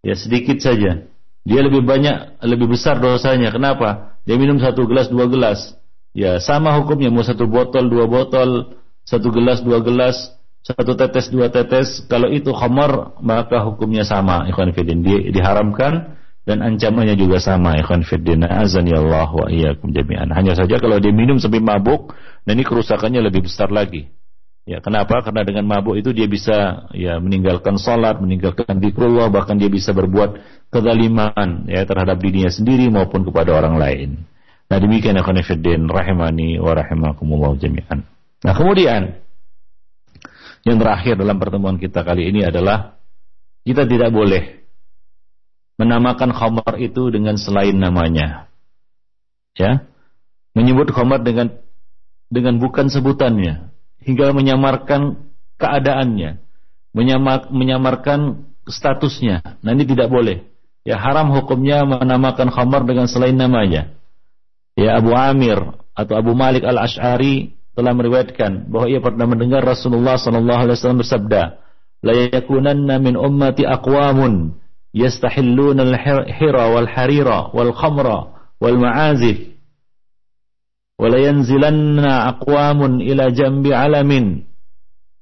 Speaker 1: Ya sedikit saja. Dia lebih banyak, lebih besar dosanya. Kenapa? Dia minum satu gelas, dua gelas. Ya sama hukumnya. Mau satu botol, dua botol, satu gelas, dua gelas satu tetes dua tetes kalau itu khamar maka hukumnya sama ikhwan fiddin di, diharamkan dan ancamannya juga sama ikhwan fiddin azani Allah wa iyyakum jami'an hanya saja kalau dia minum sampai mabuk dan ini kerusakannya lebih besar lagi ya kenapa karena dengan mabuk itu dia bisa ya meninggalkan salat meninggalkan zikrullah bahkan dia bisa berbuat kezaliman ya terhadap dirinya sendiri maupun kepada orang lain nah demikian ikhwan fiddin rahimani wa rahimakumullah jami'an nah kemudian yang terakhir dalam pertemuan kita kali ini adalah kita tidak boleh menamakan khamar itu dengan selain namanya. Ya. Menyebut khamar dengan dengan bukan sebutannya hingga menyamarkan keadaannya, menyamar, menyamarkan statusnya. Nah ini tidak boleh. Ya haram hukumnya menamakan khamar dengan selain namanya. Ya Abu Amir atau Abu Malik al Ashari telah meriwayatkan bahwa ia pernah mendengar Rasulullah sallallahu alaihi wasallam bersabda, "La yakunanna min ummati aqwamun yastahilluna al-hira wal harira wal khamra wal ma'azif wa la yanzilanna aqwamun ila jambi alamin.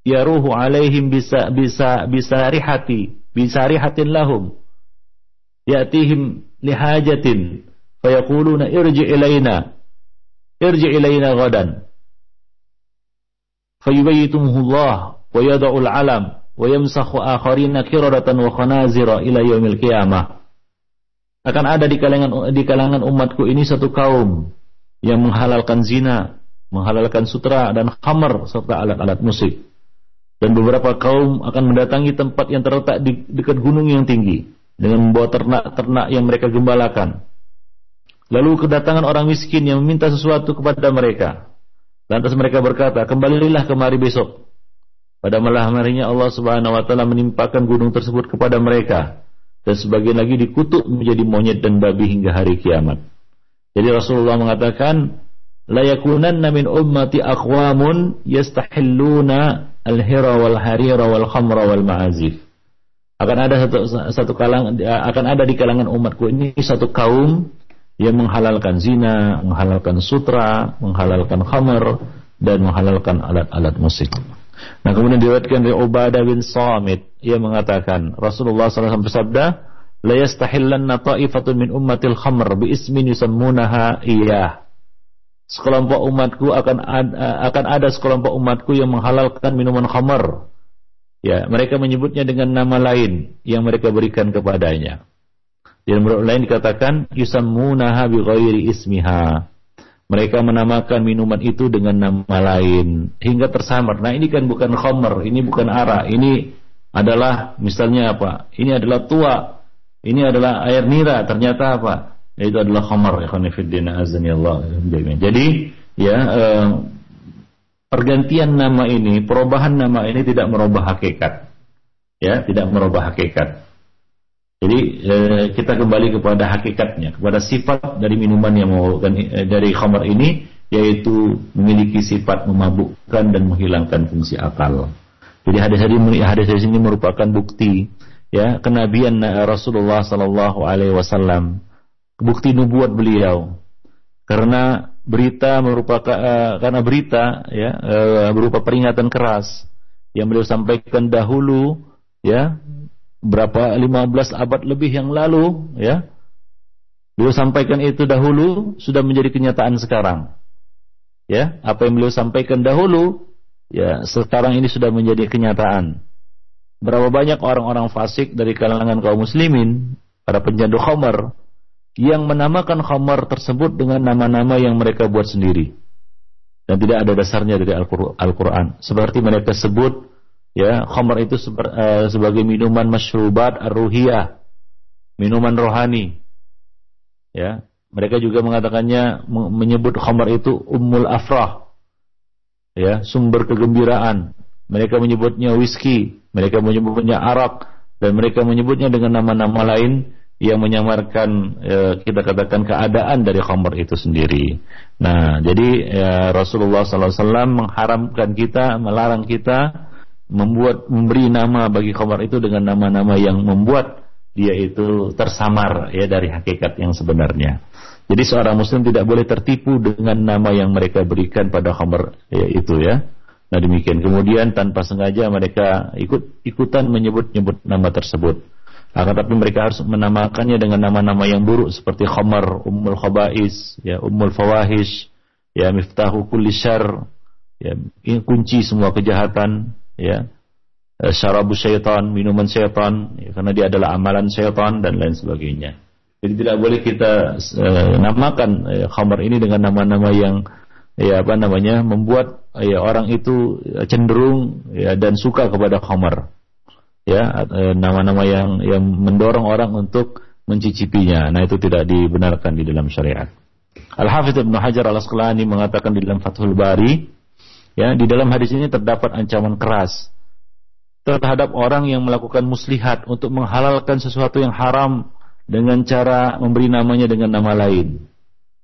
Speaker 1: Yaruhu alaihim bisa bisa bisarihati bisarihatin lahum. Yatihim lihajatin. Fayaquluna irji ilaina. Irji ilaina ghadan. Fayubayyitumuhullah wa yada'ul alam wa yamsakhu akharina kiradatan wa akan ada di kalangan di kalangan umatku ini satu kaum yang menghalalkan zina, menghalalkan sutra dan khamar serta alat-alat musik. Dan beberapa kaum akan mendatangi tempat yang terletak di dekat gunung yang tinggi dengan membawa ternak-ternak yang mereka gembalakan. Lalu kedatangan orang miskin yang meminta sesuatu kepada mereka. Lantas mereka berkata, kembalilah kemari besok. Pada malam harinya Allah Subhanahu wa taala menimpakan gunung tersebut kepada mereka dan sebagian lagi dikutuk menjadi monyet dan babi hingga hari kiamat. Jadi Rasulullah mengatakan, la yakunanna min ummati aqwamun yastahilluna al-hira wal harira wal khamra wal ma'azif. Akan ada satu satu kalangan akan ada di kalangan umatku ini satu kaum yang menghalalkan zina, menghalalkan sutra, menghalalkan khamar, dan menghalalkan alat-alat musik. Nah kemudian diriwayatkan dari Ubadah bin Samit, ia mengatakan Rasulullah SAW bersabda, "La yastahillanna ta'ifatun min ummatil khamr bi ismin yusammunaha iyah." Sekelompok umatku akan ada, akan ada sekelompok umatku yang menghalalkan minuman khamar. Ya, mereka menyebutnya dengan nama lain yang mereka berikan kepadanya. Di nomor lain dikatakan yusammunaha bi ghairi ismiha. mereka menamakan minuman itu dengan nama lain hingga tersamar. Nah ini kan bukan khomer, ini bukan arak, ini adalah misalnya apa? Ini adalah tua, ini adalah air nira. Ternyata apa? Itu adalah khomer. Jadi ya eh, pergantian nama ini, perubahan nama ini tidak merubah hakikat. Ya, tidak merubah hakikat. Jadi eh, kita kembali kepada hakikatnya, kepada sifat dari minuman yang memabukkan eh, dari khamar ini yaitu memiliki sifat memabukkan dan menghilangkan fungsi akal. Jadi hadis-hadis hadis ini merupakan bukti ya kenabian Rasulullah sallallahu alaihi wasallam, bukti nubuat beliau. Karena berita merupakan uh, karena berita ya uh, berupa peringatan keras yang beliau sampaikan dahulu ya berapa 15 abad lebih yang lalu ya. Beliau sampaikan itu dahulu sudah menjadi kenyataan sekarang. Ya apa yang beliau sampaikan dahulu ya sekarang ini sudah menjadi kenyataan berapa banyak orang-orang fasik dari kalangan kaum muslimin para penjandu khamar yang menamakan khamar tersebut dengan nama-nama yang mereka buat sendiri. Dan tidak ada dasarnya dari Al-Qur'an. Seperti mereka sebut ya khamar itu uh, sebagai minuman masyrubat ar-ruhiyah minuman rohani. Ya mereka juga mengatakannya menyebut khamar itu ummul afrah. Ya sumber kegembiraan mereka menyebutnya whisky mereka menyebutnya arak dan mereka menyebutnya dengan nama-nama lain yang menyamarkan ya, kita katakan keadaan dari khamar itu sendiri. Nah, jadi ya, Rasulullah SAW mengharamkan kita, melarang kita membuat memberi nama bagi khamar itu dengan nama-nama yang membuat dia itu tersamar ya dari hakikat yang sebenarnya. Jadi seorang muslim tidak boleh tertipu dengan nama yang mereka berikan pada khamar ya, itu ya. Nah demikian. Kemudian tanpa sengaja mereka ikut ikutan menyebut-nyebut nama tersebut. Akan tapi mereka harus menamakannya dengan nama-nama yang buruk seperti khamar, ummul khabais, ya ummul fawahish, ya miftahu kulli syar, ya kunci semua kejahatan, ya eh, syarabu syaitan, minuman syaitan, ya, karena dia adalah amalan syaitan dan lain sebagainya. Jadi tidak boleh kita uh, namakan uh, khamar ini dengan nama-nama yang ya apa namanya membuat ya orang itu cenderung ya dan suka kepada khamar. Ya, nama-nama yang yang mendorong orang untuk mencicipinya. Nah, itu tidak dibenarkan di dalam syariat. Al-Hafidz Ibnu Hajar Al-Asqalani mengatakan di dalam Fathul Bari Ya, di dalam hadis ini terdapat ancaman keras terhadap orang yang melakukan muslihat untuk menghalalkan sesuatu yang haram dengan cara memberi namanya dengan nama lain.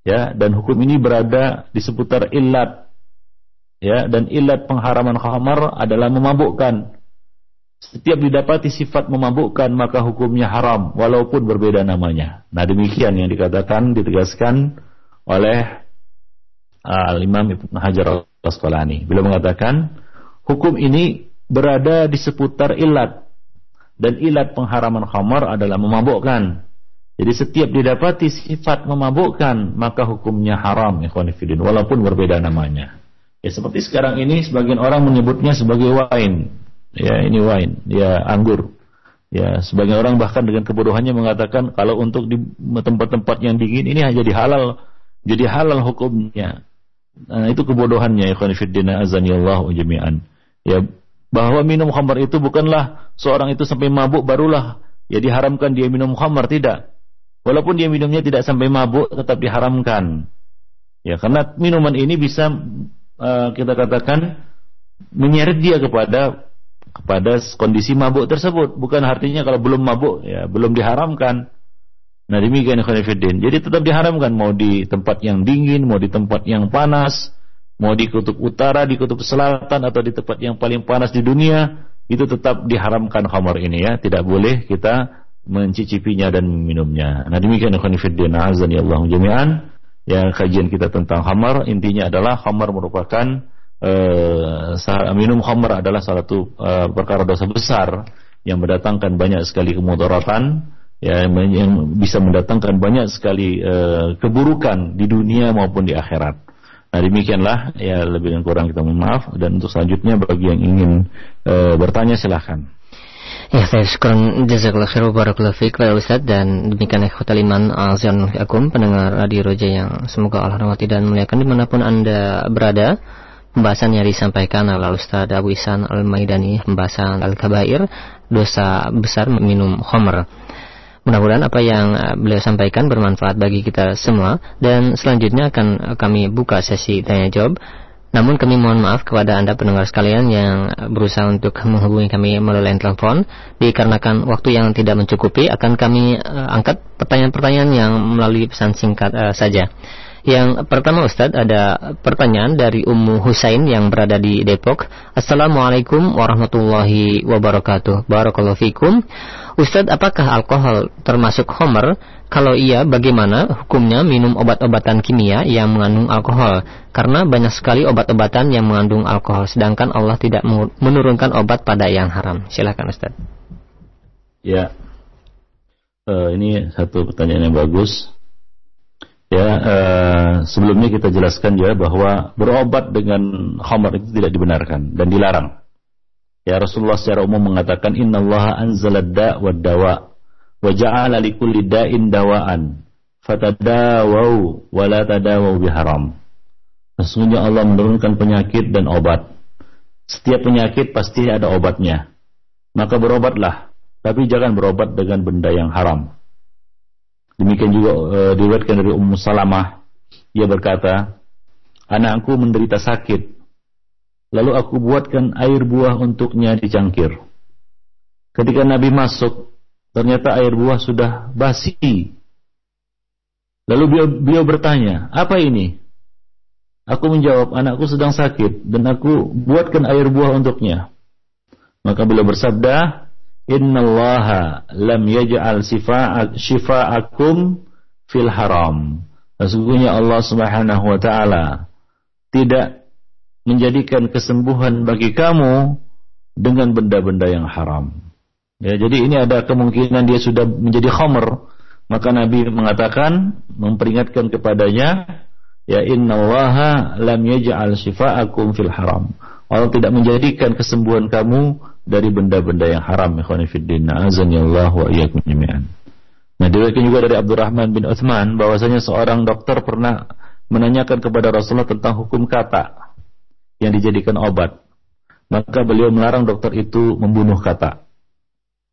Speaker 1: Ya, dan hukum ini berada di seputar illat. Ya, dan illat pengharaman khamar adalah memabukkan. Setiap didapati sifat memabukkan maka hukumnya haram walaupun berbeda namanya. Nah, demikian yang dikatakan ditegaskan oleh uh, Al-Imam Ibnu Hajar Al-Asqalani. Beliau mengatakan hukum ini berada di seputar ilat dan ilat pengharaman khamar adalah memabukkan. Jadi setiap didapati sifat memabukkan maka hukumnya haram ya fidin walaupun berbeda namanya. Ya seperti sekarang ini sebagian orang menyebutnya sebagai wine. Ya ini wine, ya anggur. Ya sebagian orang bahkan dengan kebodohannya mengatakan kalau untuk di tempat-tempat yang dingin ini jadi halal, jadi halal hukumnya. Nah, itu kebodohannya ikhwan fillah Allah jami'an. Ya, bahwa minum khamar itu bukanlah seorang itu sampai mabuk barulah ya diharamkan dia minum khamar tidak. Walaupun dia minumnya tidak sampai mabuk tetap diharamkan. Ya, karena minuman ini bisa uh, kita katakan menyeret dia kepada kepada kondisi mabuk tersebut. Bukan artinya kalau belum mabuk ya belum diharamkan. Nah demikian khonifidin. Jadi tetap diharamkan mau di tempat yang dingin, mau di tempat yang panas, mau di kutub utara, di kutub selatan atau di tempat yang paling panas di dunia, itu tetap diharamkan khamar ini ya. Tidak boleh kita mencicipinya dan meminumnya. Nah demikian khonifidin. Azan ya Allah jami'an. Ya kajian kita tentang khamar intinya adalah khamar merupakan uh, minum khamar adalah salah satu uh, perkara dosa besar yang mendatangkan banyak sekali kemudaratan ya yang bisa mendatangkan banyak sekali uh, keburukan di dunia maupun di akhirat. Nah demikianlah ya lebih dan kurang kita mohon maaf dan untuk selanjutnya bagi yang ingin uh, bertanya silahkan.
Speaker 2: Ya, saya syukur jazakallah khair barakallahu fiik kepada Ustaz dan demikian ikhwatal iman azan akum pendengar Radio Roja yang semoga Allah rahmati dan muliakan di mana pun Anda berada. Pembahasan yang disampaikan oleh Ustaz Abu Isan Al-Maidani pembahasan Al-Kabair dosa besar minum khamr. Mudah-mudahan apa yang beliau sampaikan bermanfaat bagi kita semua dan selanjutnya akan kami buka sesi tanya jawab namun kami mohon maaf kepada Anda pendengar sekalian yang berusaha untuk menghubungi kami melalui telepon dikarenakan waktu yang tidak mencukupi akan kami uh, angkat pertanyaan-pertanyaan yang melalui pesan singkat uh, saja. Yang pertama Ustadz ada pertanyaan dari Ummu Husain yang berada di Depok. Assalamualaikum warahmatullahi wabarakatuh. Barakallahu fikum. Ustadz, apakah alkohol termasuk homer? Kalau iya, bagaimana hukumnya minum obat-obatan kimia yang mengandung alkohol? Karena banyak sekali obat-obatan yang mengandung alkohol, sedangkan Allah tidak menurunkan obat pada yang haram. Silakan Ustaz.
Speaker 1: Ya, uh, ini satu pertanyaan yang bagus. Ya, uh, sebelumnya kita jelaskan juga bahwa berobat dengan khamar itu tidak dibenarkan dan dilarang. Ya Rasulullah secara umum mengatakan Inna Allah anzalad da' wa dawa wa ja'ala likulli da'in dawaan fatadawau wa la tadawau biharam Sesungguhnya Allah menurunkan penyakit dan obat. Setiap penyakit pasti ada obatnya. Maka berobatlah, tapi jangan berobat dengan benda yang haram. Demikian juga e, diriwayatkan dari Ummu Salamah, ia berkata, "Anakku menderita sakit, lalu aku buatkan air buah untuknya di cangkir. Ketika Nabi masuk, Ternyata air buah sudah basi. Lalu beliau, beliau bertanya, apa ini? Aku menjawab, anakku sedang sakit dan aku buatkan air buah untuknya. Maka beliau bersabda, Inna Allah lam yaj'al shifa'akum fil haram. Sesungguhnya Allah Subhanahu wa taala tidak menjadikan kesembuhan bagi kamu dengan benda-benda yang haram. Ya, jadi ini ada kemungkinan dia sudah menjadi khamr. Maka Nabi mengatakan, memperingatkan kepadanya, Ya innallaha lam yaj'al shifa'akum fil haram. Allah tidak menjadikan kesembuhan kamu dari benda-benda yang haram. Ikhwanifiddin. Azanillah wa iyyakum jami'an. Nah, diriwayatkan juga dari Abdurrahman bin Uthman bahwasanya seorang dokter pernah menanyakan kepada Rasulullah tentang hukum kata yang dijadikan obat. Maka beliau melarang dokter itu membunuh kata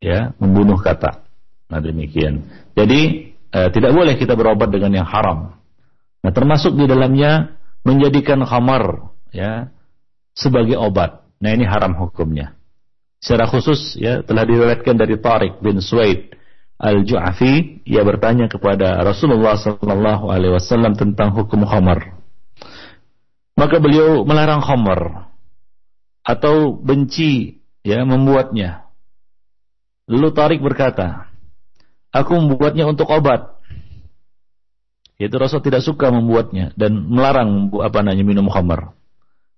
Speaker 1: ya membunuh kata. Nah demikian. Jadi eh, tidak boleh kita berobat dengan yang haram. Nah termasuk di dalamnya menjadikan khamar ya sebagai obat. Nah ini haram hukumnya. Secara khusus ya telah diriwayatkan dari Tariq bin Suwaid Al-Ju'afi ia bertanya kepada Rasulullah sallallahu alaihi wasallam tentang hukum khamar. Maka beliau melarang khamar atau benci ya membuatnya Lalu Tarik berkata, Aku membuatnya untuk obat. Yaitu Rasul tidak suka membuatnya dan melarang apa namanya minum khamar.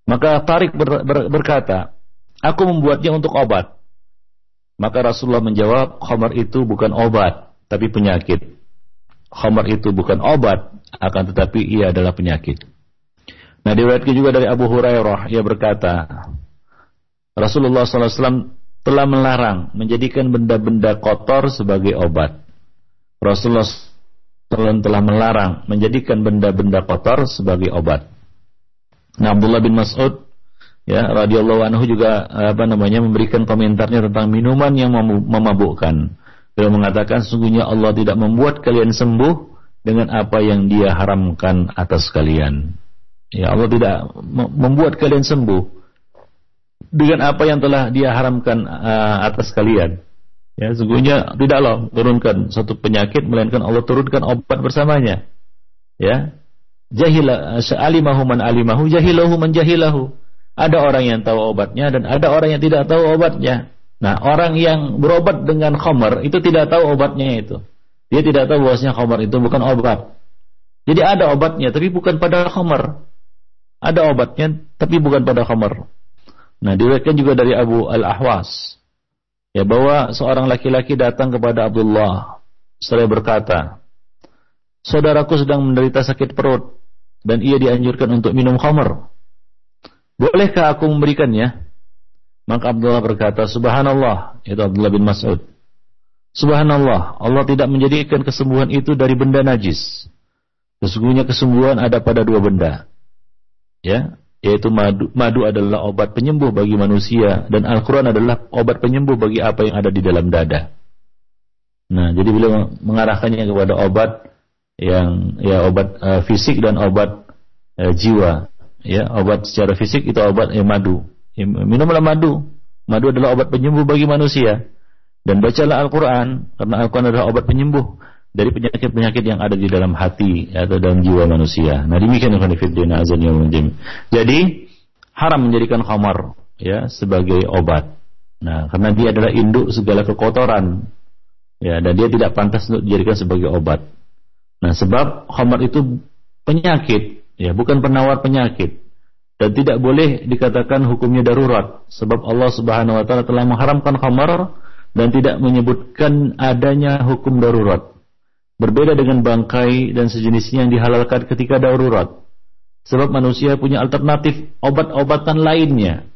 Speaker 1: Maka Tarik ber, ber, berkata, Aku membuatnya untuk obat. Maka Rasulullah menjawab, khamar itu bukan obat, tapi penyakit. Khamar itu bukan obat, akan tetapi ia adalah penyakit. Nah, diriwayatkan juga dari Abu Hurairah, ia berkata, Rasulullah SAW telah melarang menjadikan benda-benda kotor sebagai obat. Rasulullah SAW telah melarang menjadikan benda-benda kotor sebagai obat. Nah, Abdullah bin Mas'ud ya radhiyallahu anhu juga apa namanya memberikan komentarnya tentang minuman yang memabukkan. Beliau mengatakan sesungguhnya Allah tidak membuat kalian sembuh dengan apa yang Dia haramkan atas kalian. Ya Allah tidak membuat kalian sembuh dengan apa yang telah dia haramkan uh, atas kalian. Ya, sungguhnya tidaklah turunkan satu penyakit melainkan Allah turunkan obat bersamanya. Ya. Jahila alimahu man alimahu jahilahu man jahilahu. Ada orang yang tahu obatnya dan ada orang yang tidak tahu obatnya. Nah, orang yang berobat dengan khamar itu tidak tahu obatnya itu. Dia tidak tahu bahwasanya khamar itu bukan obat. Jadi ada obatnya tapi bukan pada khamar. Ada obatnya tapi bukan pada khamar. Nah, diriwayatkan juga dari Abu Al-Ahwas ya bahwa seorang laki-laki datang kepada Abdullah seraya berkata, "Saudaraku sedang menderita sakit perut dan ia dianjurkan untuk minum khamr. Bolehkah aku memberikannya?" Maka Abdullah berkata, Subhanallah, itu Abdullah bin Mas'ud. Subhanallah, Allah tidak menjadikan kesembuhan itu dari benda najis. Sesungguhnya kesembuhan ada pada dua benda. Ya, yaitu madu. Madu adalah obat penyembuh bagi manusia dan Al-Qur'an adalah obat penyembuh bagi apa yang ada di dalam dada. Nah, jadi beliau mengarahkannya kepada obat yang ya obat uh, fisik dan obat uh, jiwa. Ya, obat secara fisik itu obat yang madu. Minumlah madu. Madu adalah obat penyembuh bagi manusia. Dan bacalah Al-Quran, karena Al-Quran adalah obat penyembuh dari penyakit-penyakit yang ada di dalam hati atau dalam jiwa manusia. Nah demikian Jadi haram menjadikan khamar ya sebagai obat. Nah karena dia adalah induk segala kekotoran ya dan dia tidak pantas untuk dijadikan sebagai obat. Nah sebab khamar itu penyakit ya bukan penawar penyakit dan tidak boleh dikatakan hukumnya darurat sebab Allah Subhanahu wa taala telah mengharamkan khamar dan tidak menyebutkan adanya hukum darurat. Berbeda dengan bangkai dan sejenisnya yang dihalalkan ketika darurat. Sebab manusia punya alternatif obat-obatan lainnya.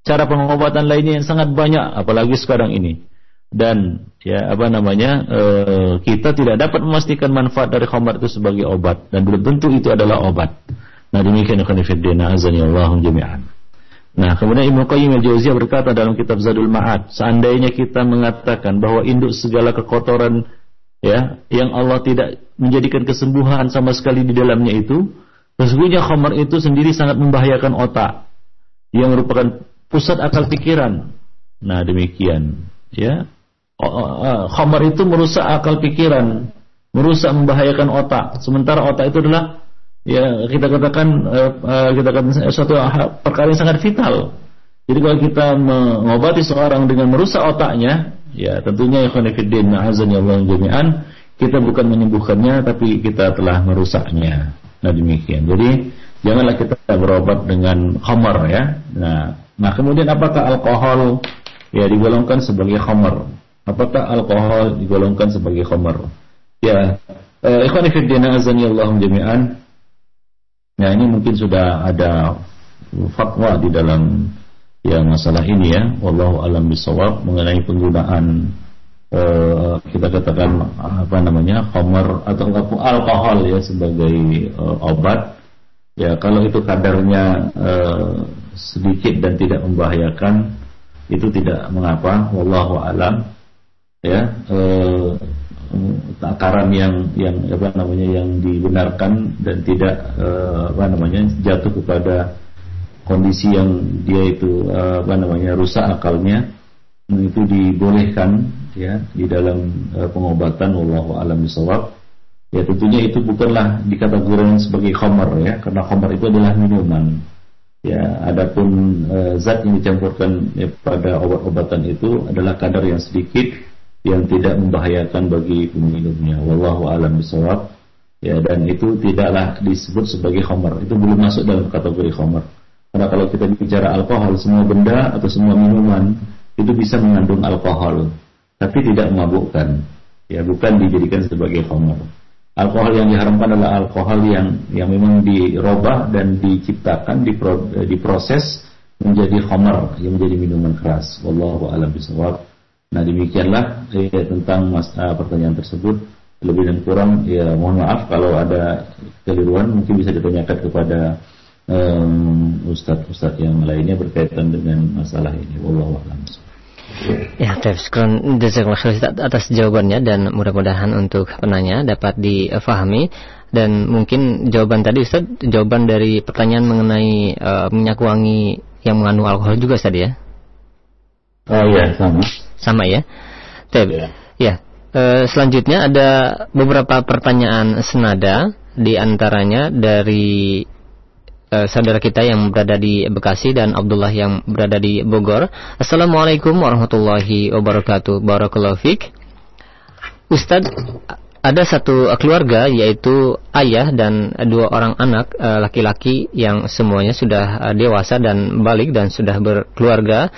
Speaker 1: Cara pengobatan lainnya yang sangat banyak apalagi sekarang ini. Dan ya apa namanya e, kita tidak dapat memastikan manfaat dari khamar itu sebagai obat dan belum tentu itu adalah obat. Nah demikian fillah azani Allahu jami'an. Nah, kemudian Ibnu Qayyim al-Jauziyah berkata dalam kitab Zadul Ma'ad, seandainya kita mengatakan bahwa induk segala kekotoran ya, yang Allah tidak menjadikan kesembuhan sama sekali di dalamnya itu, sesungguhnya khamar itu sendiri sangat membahayakan otak yang merupakan pusat akal pikiran. Nah, demikian, ya. Khamar itu merusak akal pikiran, merusak membahayakan otak. Sementara otak itu adalah ya kita katakan uh, kita katakan suatu perkara yang sangat vital. Jadi kalau kita mengobati seorang dengan merusak otaknya, ya tentunya ya khonifuddin azan ya Allah jami'an, kita bukan menyembuhkannya tapi kita telah merusaknya. Nah demikian. Jadi janganlah kita berobat dengan khamar ya. Nah, nah kemudian apakah alkohol ya digolongkan sebagai khamar? Apakah alkohol digolongkan sebagai khamar? Ya, eh, ikhwan fillah azan ya Allah jami'an, Nah ini mungkin sudah ada fatwa di dalam ya masalah ini ya, wallahu alam bisawab mengenai penggunaan uh, kita katakan apa namanya khamar atau alkohol ya sebagai uh, obat. Ya kalau itu kadarnya uh, sedikit dan tidak membahayakan itu tidak mengapa, wallahu alam ya. Uh, takaran yang yang apa namanya yang dibenarkan dan tidak uh, apa namanya jatuh kepada kondisi yang dia itu uh, apa namanya rusak akalnya itu dibolehkan ya di dalam uh, pengobatan wallahu alam bisawab ya tentunya itu bukanlah dikategorikan sebagai khamar ya karena khamar itu adalah minuman ya adapun uh, zat yang dicampurkan ya, pada obat-obatan itu adalah kadar yang sedikit yang tidak membahayakan bagi peminumnya. Wallahu alam bisawab. Ya dan itu tidaklah disebut sebagai khamar. Itu belum masuk dalam kategori khamar. Karena kalau kita bicara alkohol, semua benda atau semua minuman itu bisa mengandung alkohol, tapi tidak memabukkan. Ya, bukan dijadikan sebagai khamar. Alkohol yang diharamkan adalah alkohol yang yang memang dirubah dan diciptakan, dipro, diproses menjadi khamar, yang menjadi minuman keras. Wallahu a'lam bishawab. Nah demikianlah ya, tentang mas, uh, pertanyaan tersebut. Lebih dan kurang ya mohon maaf kalau ada keliruan mungkin bisa ditanyakan kepada um, ustadz-ustadz yang lainnya berkaitan dengan masalah ini. Wallahu a'lam.
Speaker 2: Ya, sekarang atas jawabannya dan mudah-mudahan untuk penanya dapat difahami dan mungkin jawaban tadi Ustaz jawaban dari pertanyaan mengenai uh, minyak wangi yang mengandung alkohol juga Ustaz ya?
Speaker 1: Oh iya, sama
Speaker 2: sama ya. Tep. Ya. ya. E, selanjutnya ada beberapa pertanyaan senada di antaranya dari e, saudara kita yang berada di Bekasi dan Abdullah yang berada di Bogor. Assalamualaikum warahmatullahi wabarakatuh. Barakallahu fiik. Ustadz, ada satu keluarga yaitu ayah dan dua orang anak e, laki-laki yang semuanya sudah dewasa dan balik dan sudah berkeluarga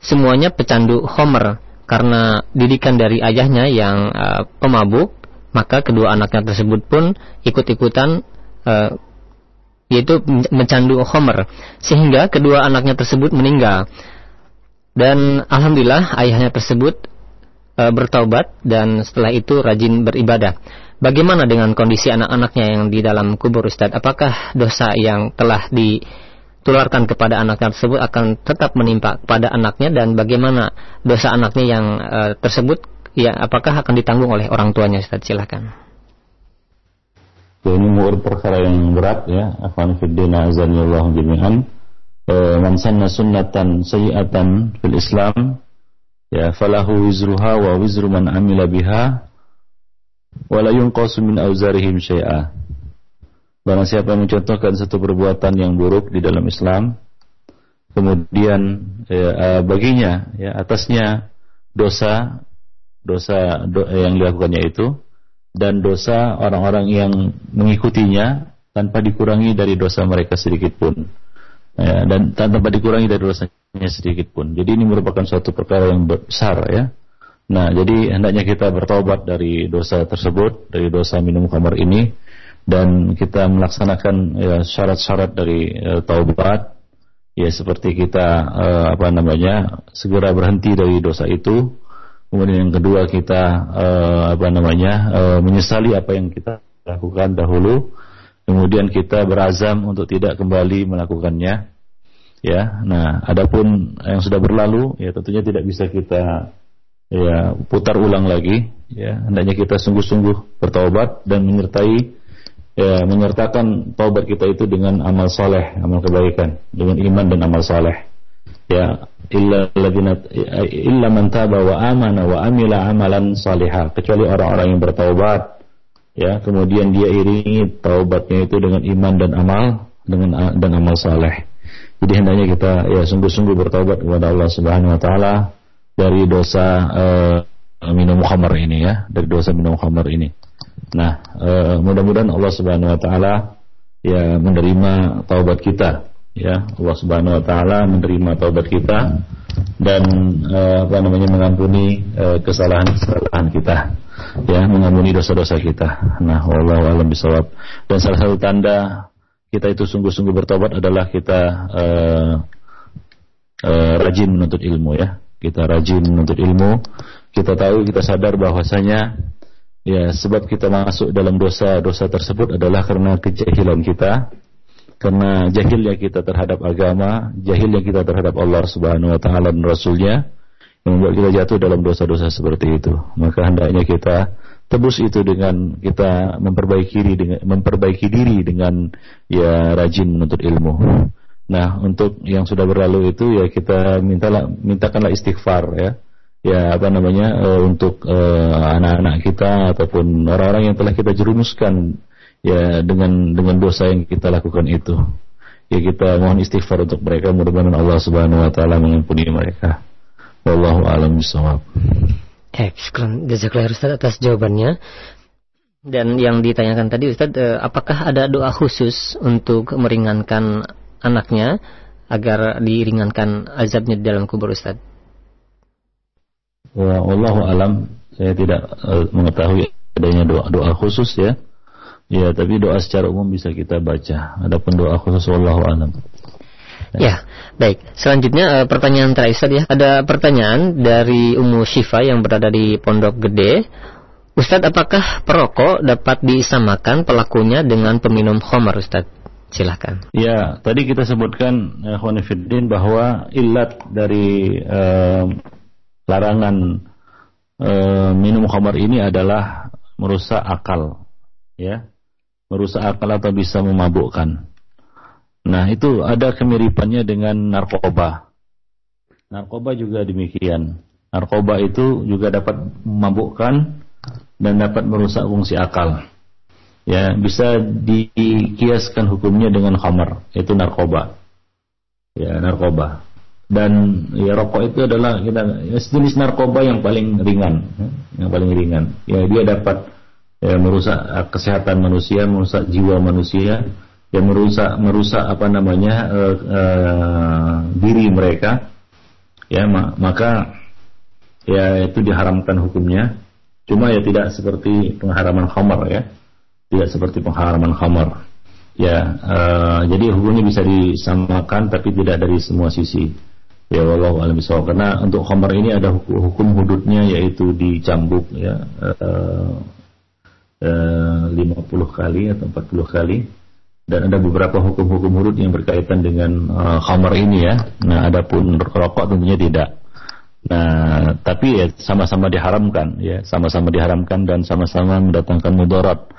Speaker 2: semuanya pecandu Homer karena didikan dari ayahnya yang uh, pemabuk maka kedua anaknya tersebut pun ikut-ikutan uh, yaitu mencandu Homer sehingga kedua anaknya tersebut meninggal Dan alhamdulillah ayahnya tersebut e, bertaubat dan setelah itu rajin beribadah. Bagaimana dengan kondisi anak-anaknya yang di dalam kubur Ustadz? Apakah dosa yang telah ditularkan kepada anaknya tersebut akan tetap menimpa kepada anaknya dan bagaimana dosa anaknya yang e, tersebut ya apakah akan ditanggung oleh orang tuanya Ustadz? Silahkan.
Speaker 1: Ya, ini merupakan perkara yang berat ya. Akhwan fiddina azanillahu jami'an. E, man sanna sunnatan sayi'atan fil Islam ya falahu wizruha wa wizru man amila biha wala yunqasu min auzarihim syai'a. Barang siapa yang mencontohkan satu perbuatan yang buruk di dalam Islam, kemudian ya, baginya ya atasnya dosa dosa do, yang dilakukannya itu dan dosa orang-orang yang mengikutinya tanpa dikurangi dari dosa mereka sedikit pun ya, dan tanpa dikurangi dari dosanya sedikit pun. Jadi ini merupakan suatu perkara yang besar ya. Nah, jadi hendaknya kita bertobat dari dosa tersebut, dari dosa minum khamar ini, dan kita melaksanakan ya, syarat-syarat dari ya, taubat, ya seperti kita uh, apa namanya segera berhenti dari dosa itu. Kemudian yang kedua kita uh, apa namanya menyesali apa yang kita lakukan dahulu. Kemudian kita berazam untuk tidak kembali melakukannya. Ya, nah, adapun yang sudah berlalu, ya tentunya tidak bisa kita ya putar ulang lagi ya hendaknya kita sungguh-sungguh bertaubat dan menyertai ya menyertakan taubat kita itu dengan amal soleh amal kebaikan. Dengan iman dan amal soleh. Ya illa man taba wa amana wa amila amalan salihah kecuali orang-orang yang bertaubat. Ya kemudian dia iringi taubatnya itu dengan iman dan amal dengan dan amal saleh jadi hendaknya kita ya sungguh-sungguh bertaubat kepada Allah Subhanahu wa taala dari dosa uh, minum khamar ini ya, dari dosa minum khamar ini. Nah, uh, mudah-mudahan Allah Subhanahu wa taala ya menerima taubat kita ya. Allah Subhanahu wa taala menerima taubat kita dan uh, apa namanya mengampuni kesalahan-kesalahan kita ya, mengampuni dosa-dosa kita. Nah, wallahu alam bisawab. Dan salah satu tanda kita itu sungguh-sungguh bertobat adalah kita uh, uh, rajin menuntut ilmu ya kita rajin menuntut ilmu, kita tahu, kita sadar bahwasanya ya sebab kita masuk dalam dosa-dosa tersebut adalah karena kejahilan kita, karena jahilnya kita terhadap agama, jahilnya kita terhadap Allah Subhanahu wa taala dan rasulnya yang membuat kita jatuh dalam dosa-dosa seperti itu. Maka hendaknya kita tebus itu dengan kita memperbaiki diri dengan memperbaiki diri dengan ya rajin menuntut ilmu. Nah, untuk yang sudah berlalu itu ya kita mintalah mintakanlah istighfar ya. Ya apa namanya uh, untuk eh, anak-anak uh, kita ataupun orang-orang yang telah kita jerumuskan ya dengan dengan dosa yang kita lakukan itu. Ya kita mohon istighfar untuk mereka mudah-mudahan Allah Subhanahu wa taala mengampuni mereka. Wallahu a'lam bishawab.
Speaker 2: Eh, syukran jazakallahu Ustaz atas jawabannya. Dan yang ditanyakan tadi Ustaz, eh, apakah ada doa khusus untuk meringankan anaknya agar diringankan azabnya di dalam kubur Ustaz?
Speaker 1: Ya, Allah alam saya tidak uh, mengetahui adanya doa doa khusus ya. Ya, tapi doa secara umum bisa kita baca. Adapun doa khusus Allah alam.
Speaker 2: Ya. ya, baik. Selanjutnya uh, pertanyaan terakhir ya. Ada pertanyaan dari Ummu Syifa yang berada di Pondok Gede. Ustadz, apakah perokok dapat disamakan pelakunya dengan peminum khamar, Ustadz? Silahkan.
Speaker 1: Ya, tadi kita sebutkan uh, bahwa ilat dari uh, larangan uh, minum khamar ini adalah merusak akal, ya, merusak akal atau bisa memabukkan. Nah, itu ada kemiripannya dengan narkoba. Narkoba juga demikian. Narkoba itu juga dapat memabukkan dan dapat merusak fungsi akal ya bisa dikiaskan hukumnya dengan khamar yaitu narkoba ya narkoba dan ya rokok itu adalah kita ya, jenis narkoba yang paling ringan ya, yang paling ringan ya dia dapat ya, merusak kesehatan manusia merusak jiwa manusia yang merusak merusak apa namanya uh, uh, diri mereka ya maka ya itu diharamkan hukumnya cuma ya tidak seperti pengharaman khamar ya tidak seperti pengharaman khamar. Ya, uh, jadi hukumnya bisa disamakan tapi tidak dari semua sisi. Ya Allah alam Karena untuk khamar ini ada hukum, hududnya yaitu dicambuk ya. Uh, uh, 50 kali atau 40 kali. Dan ada beberapa hukum-hukum hudud yang berkaitan dengan uh, khamar ini ya. Nah, adapun rokok tentunya tidak. Nah, tapi ya sama-sama diharamkan ya, sama-sama diharamkan dan sama-sama mendatangkan mudarat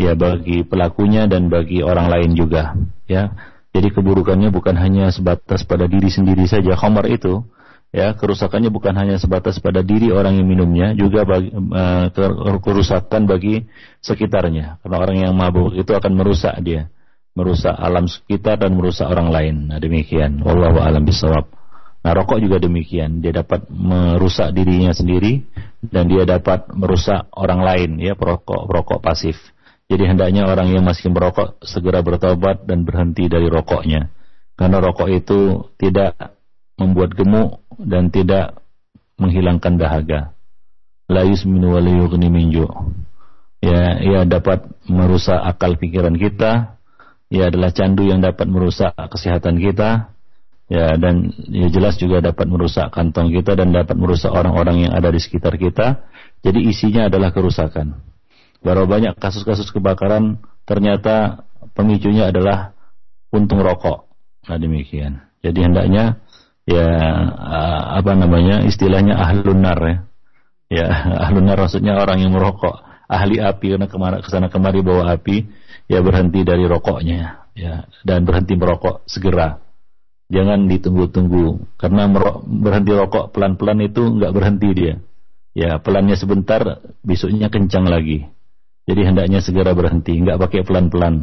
Speaker 1: ya bagi pelakunya dan bagi orang lain juga ya jadi keburukannya bukan hanya sebatas pada diri sendiri saja. Khamar itu ya kerusakannya bukan hanya sebatas pada diri orang yang minumnya, juga bagi, uh, kerusakan bagi sekitarnya. Karena orang yang mabuk itu akan merusak dia, merusak alam sekitar dan merusak orang lain. Nah, demikian. Wallahu alam bisawab. Nah, rokok juga demikian. Dia dapat merusak dirinya sendiri dan dia dapat merusak orang lain ya perokok perokok pasif. Jadi hendaknya orang yang masih merokok segera bertobat dan berhenti dari rokoknya. Karena rokok itu tidak membuat gemuk dan tidak menghilangkan dahaga. La yusminu wa minju. Ya, ia dapat merusak akal pikiran kita. Ia adalah candu yang dapat merusak kesehatan kita. Ya, dan ya jelas juga dapat merusak kantong kita dan dapat merusak orang-orang yang ada di sekitar kita. Jadi isinya adalah kerusakan. Berapa banyak kasus-kasus kebakaran ternyata pemicunya adalah puntung rokok. Nah demikian. Jadi hendaknya ya apa namanya istilahnya ahlun nar ya. Ya ahlun nar maksudnya orang yang merokok, ahli api karena ke mana ke sana kemari bawa api, ya berhenti dari rokoknya ya dan berhenti merokok segera. Jangan ditunggu-tunggu karena merok, berhenti rokok pelan-pelan itu nggak berhenti dia. Ya pelannya sebentar, besoknya kencang lagi. Jadi hendaknya segera berhenti, nggak pakai pelan-pelan.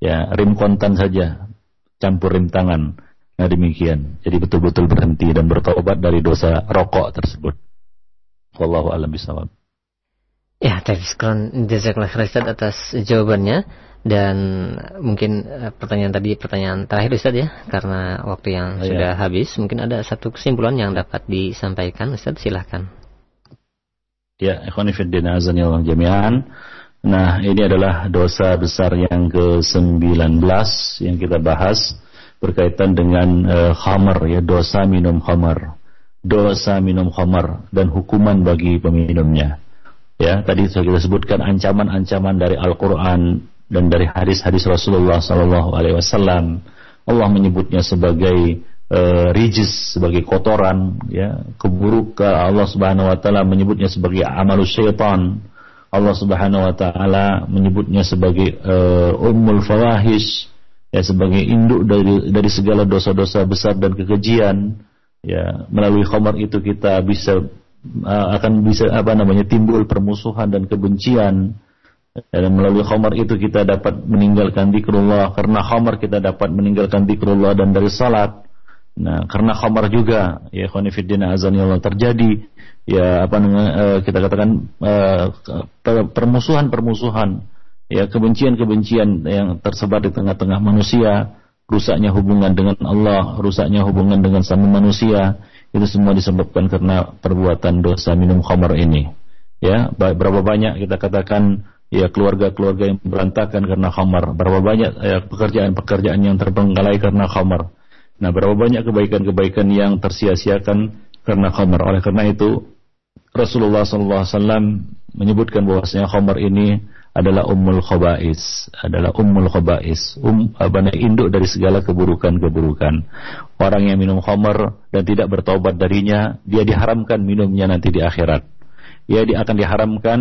Speaker 1: Ya, rim kontan saja, campur rim tangan. Nah demikian. Jadi betul-betul berhenti dan bertobat dari dosa rokok tersebut. Wallahu a'lam bishawab.
Speaker 2: Ya, terima kasih jazakallah khairan atas jawabannya dan mungkin eh, pertanyaan tadi pertanyaan terakhir Ustaz ya karena waktu yang oh, sudah ya. habis mungkin ada satu kesimpulan yang dapat disampaikan Ustaz silahkan.
Speaker 1: Ya, ikhwan fillah jami'an. Nah, ini adalah dosa besar yang ke-19 yang kita bahas berkaitan dengan uh, khamar ya, dosa minum khamar. Dosa minum khamar dan hukuman bagi peminumnya. Ya, tadi sudah kita sebutkan ancaman-ancaman dari Al-Qur'an dan dari hadis-hadis Rasulullah sallallahu alaihi wasallam. Allah menyebutnya sebagai uh, rijis, sebagai kotoran, ya, keburukan. Allah Subhanahu wa taala menyebutnya sebagai amalus syaitan Allah Subhanahu wa taala menyebutnya sebagai uh, ummul fawahish ya sebagai induk dari dari segala dosa-dosa besar dan kekejian. Ya melalui khamar itu kita bisa uh, akan bisa apa namanya timbul permusuhan dan kebencian. Dan melalui khamar itu kita dapat meninggalkan zikrullah. Karena khamar kita dapat meninggalkan zikrullah dan dari salat. Nah karena khamar juga ya khonifuddin azan Allah terjadi ya apa namanya uh, kita katakan uh, permusuhan-permusuhan ya kebencian-kebencian yang tersebar di tengah-tengah manusia rusaknya hubungan dengan Allah rusaknya hubungan dengan sama manusia itu semua disebabkan karena perbuatan dosa minum khamar ini. Ya berapa banyak kita katakan ya keluarga-keluarga yang berantakan karena khamar. Berapa banyak ya, pekerjaan-pekerjaan yang terbengkalai karena khamar. Nah berapa banyak kebaikan-kebaikan yang tersia-siakan karena khamar. Oleh karena itu Rasulullah SAW menyebutkan bahwasanya khamar ini adalah ummul khabais, adalah ummul khabais, um apa induk dari segala keburukan-keburukan. Orang yang minum khamar dan tidak bertobat darinya, dia diharamkan minumnya nanti di akhirat. Ya, dia akan diharamkan,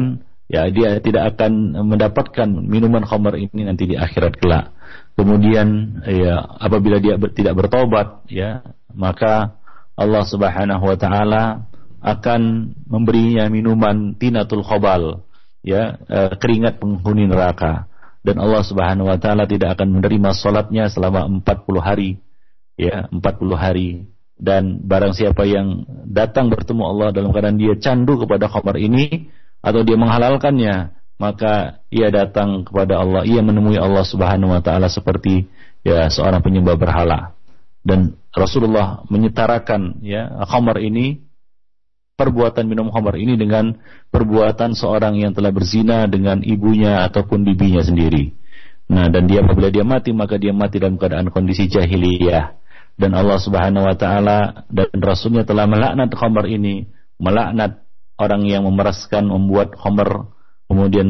Speaker 1: ya dia tidak akan mendapatkan minuman khamar ini nanti di akhirat kelak. Kemudian ya apabila dia tidak bertobat, ya, maka Allah Subhanahu wa taala akan memberinya minuman tinatul khobal ya eh, keringat penghuni neraka. Dan Allah Subhanahu wa taala tidak akan menerima salatnya selama 40 hari ya 40 hari. Dan barang siapa yang datang bertemu Allah dalam keadaan dia candu kepada khamar ini atau dia menghalalkannya maka ia datang kepada Allah. Ia menemui Allah Subhanahu wa taala seperti ya seorang penyembah berhala. Dan Rasulullah menyetarakan ya khamar ini perbuatan minum khamar ini dengan perbuatan seorang yang telah berzina dengan ibunya ataupun bibinya sendiri. Nah, dan dia apabila dia mati maka dia mati dalam keadaan kondisi jahiliyah. dan Allah Subhanahu wa taala dan rasulnya telah melaknat khamar ini, melaknat orang yang memeraskan membuat khamar kemudian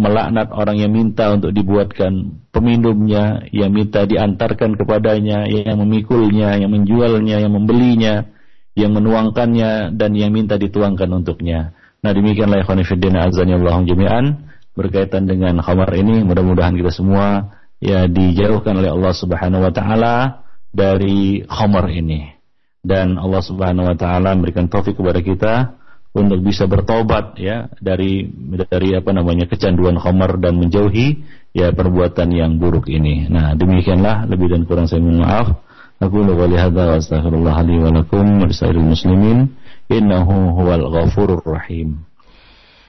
Speaker 1: melaknat orang yang minta untuk dibuatkan peminumnya, yang minta diantarkan kepadanya, yang memikulnya, yang menjualnya, yang membelinya, yang menuangkannya dan yang minta dituangkan untuknya. Nah demikianlah ikhwan fillah azani Allah jami'an berkaitan dengan khamar ini mudah-mudahan kita semua ya dijauhkan oleh Allah Subhanahu wa taala dari khamar ini. Dan Allah Subhanahu wa taala memberikan taufik kepada kita untuk bisa bertobat ya dari dari apa namanya kecanduan khamar dan menjauhi ya perbuatan yang buruk ini. Nah, demikianlah lebih dan kurang saya mohon maaf. أقول قولي هذا وأستغفر الله لي ولكم ولسائر المسلمين إنه هو الغفور الرحيم.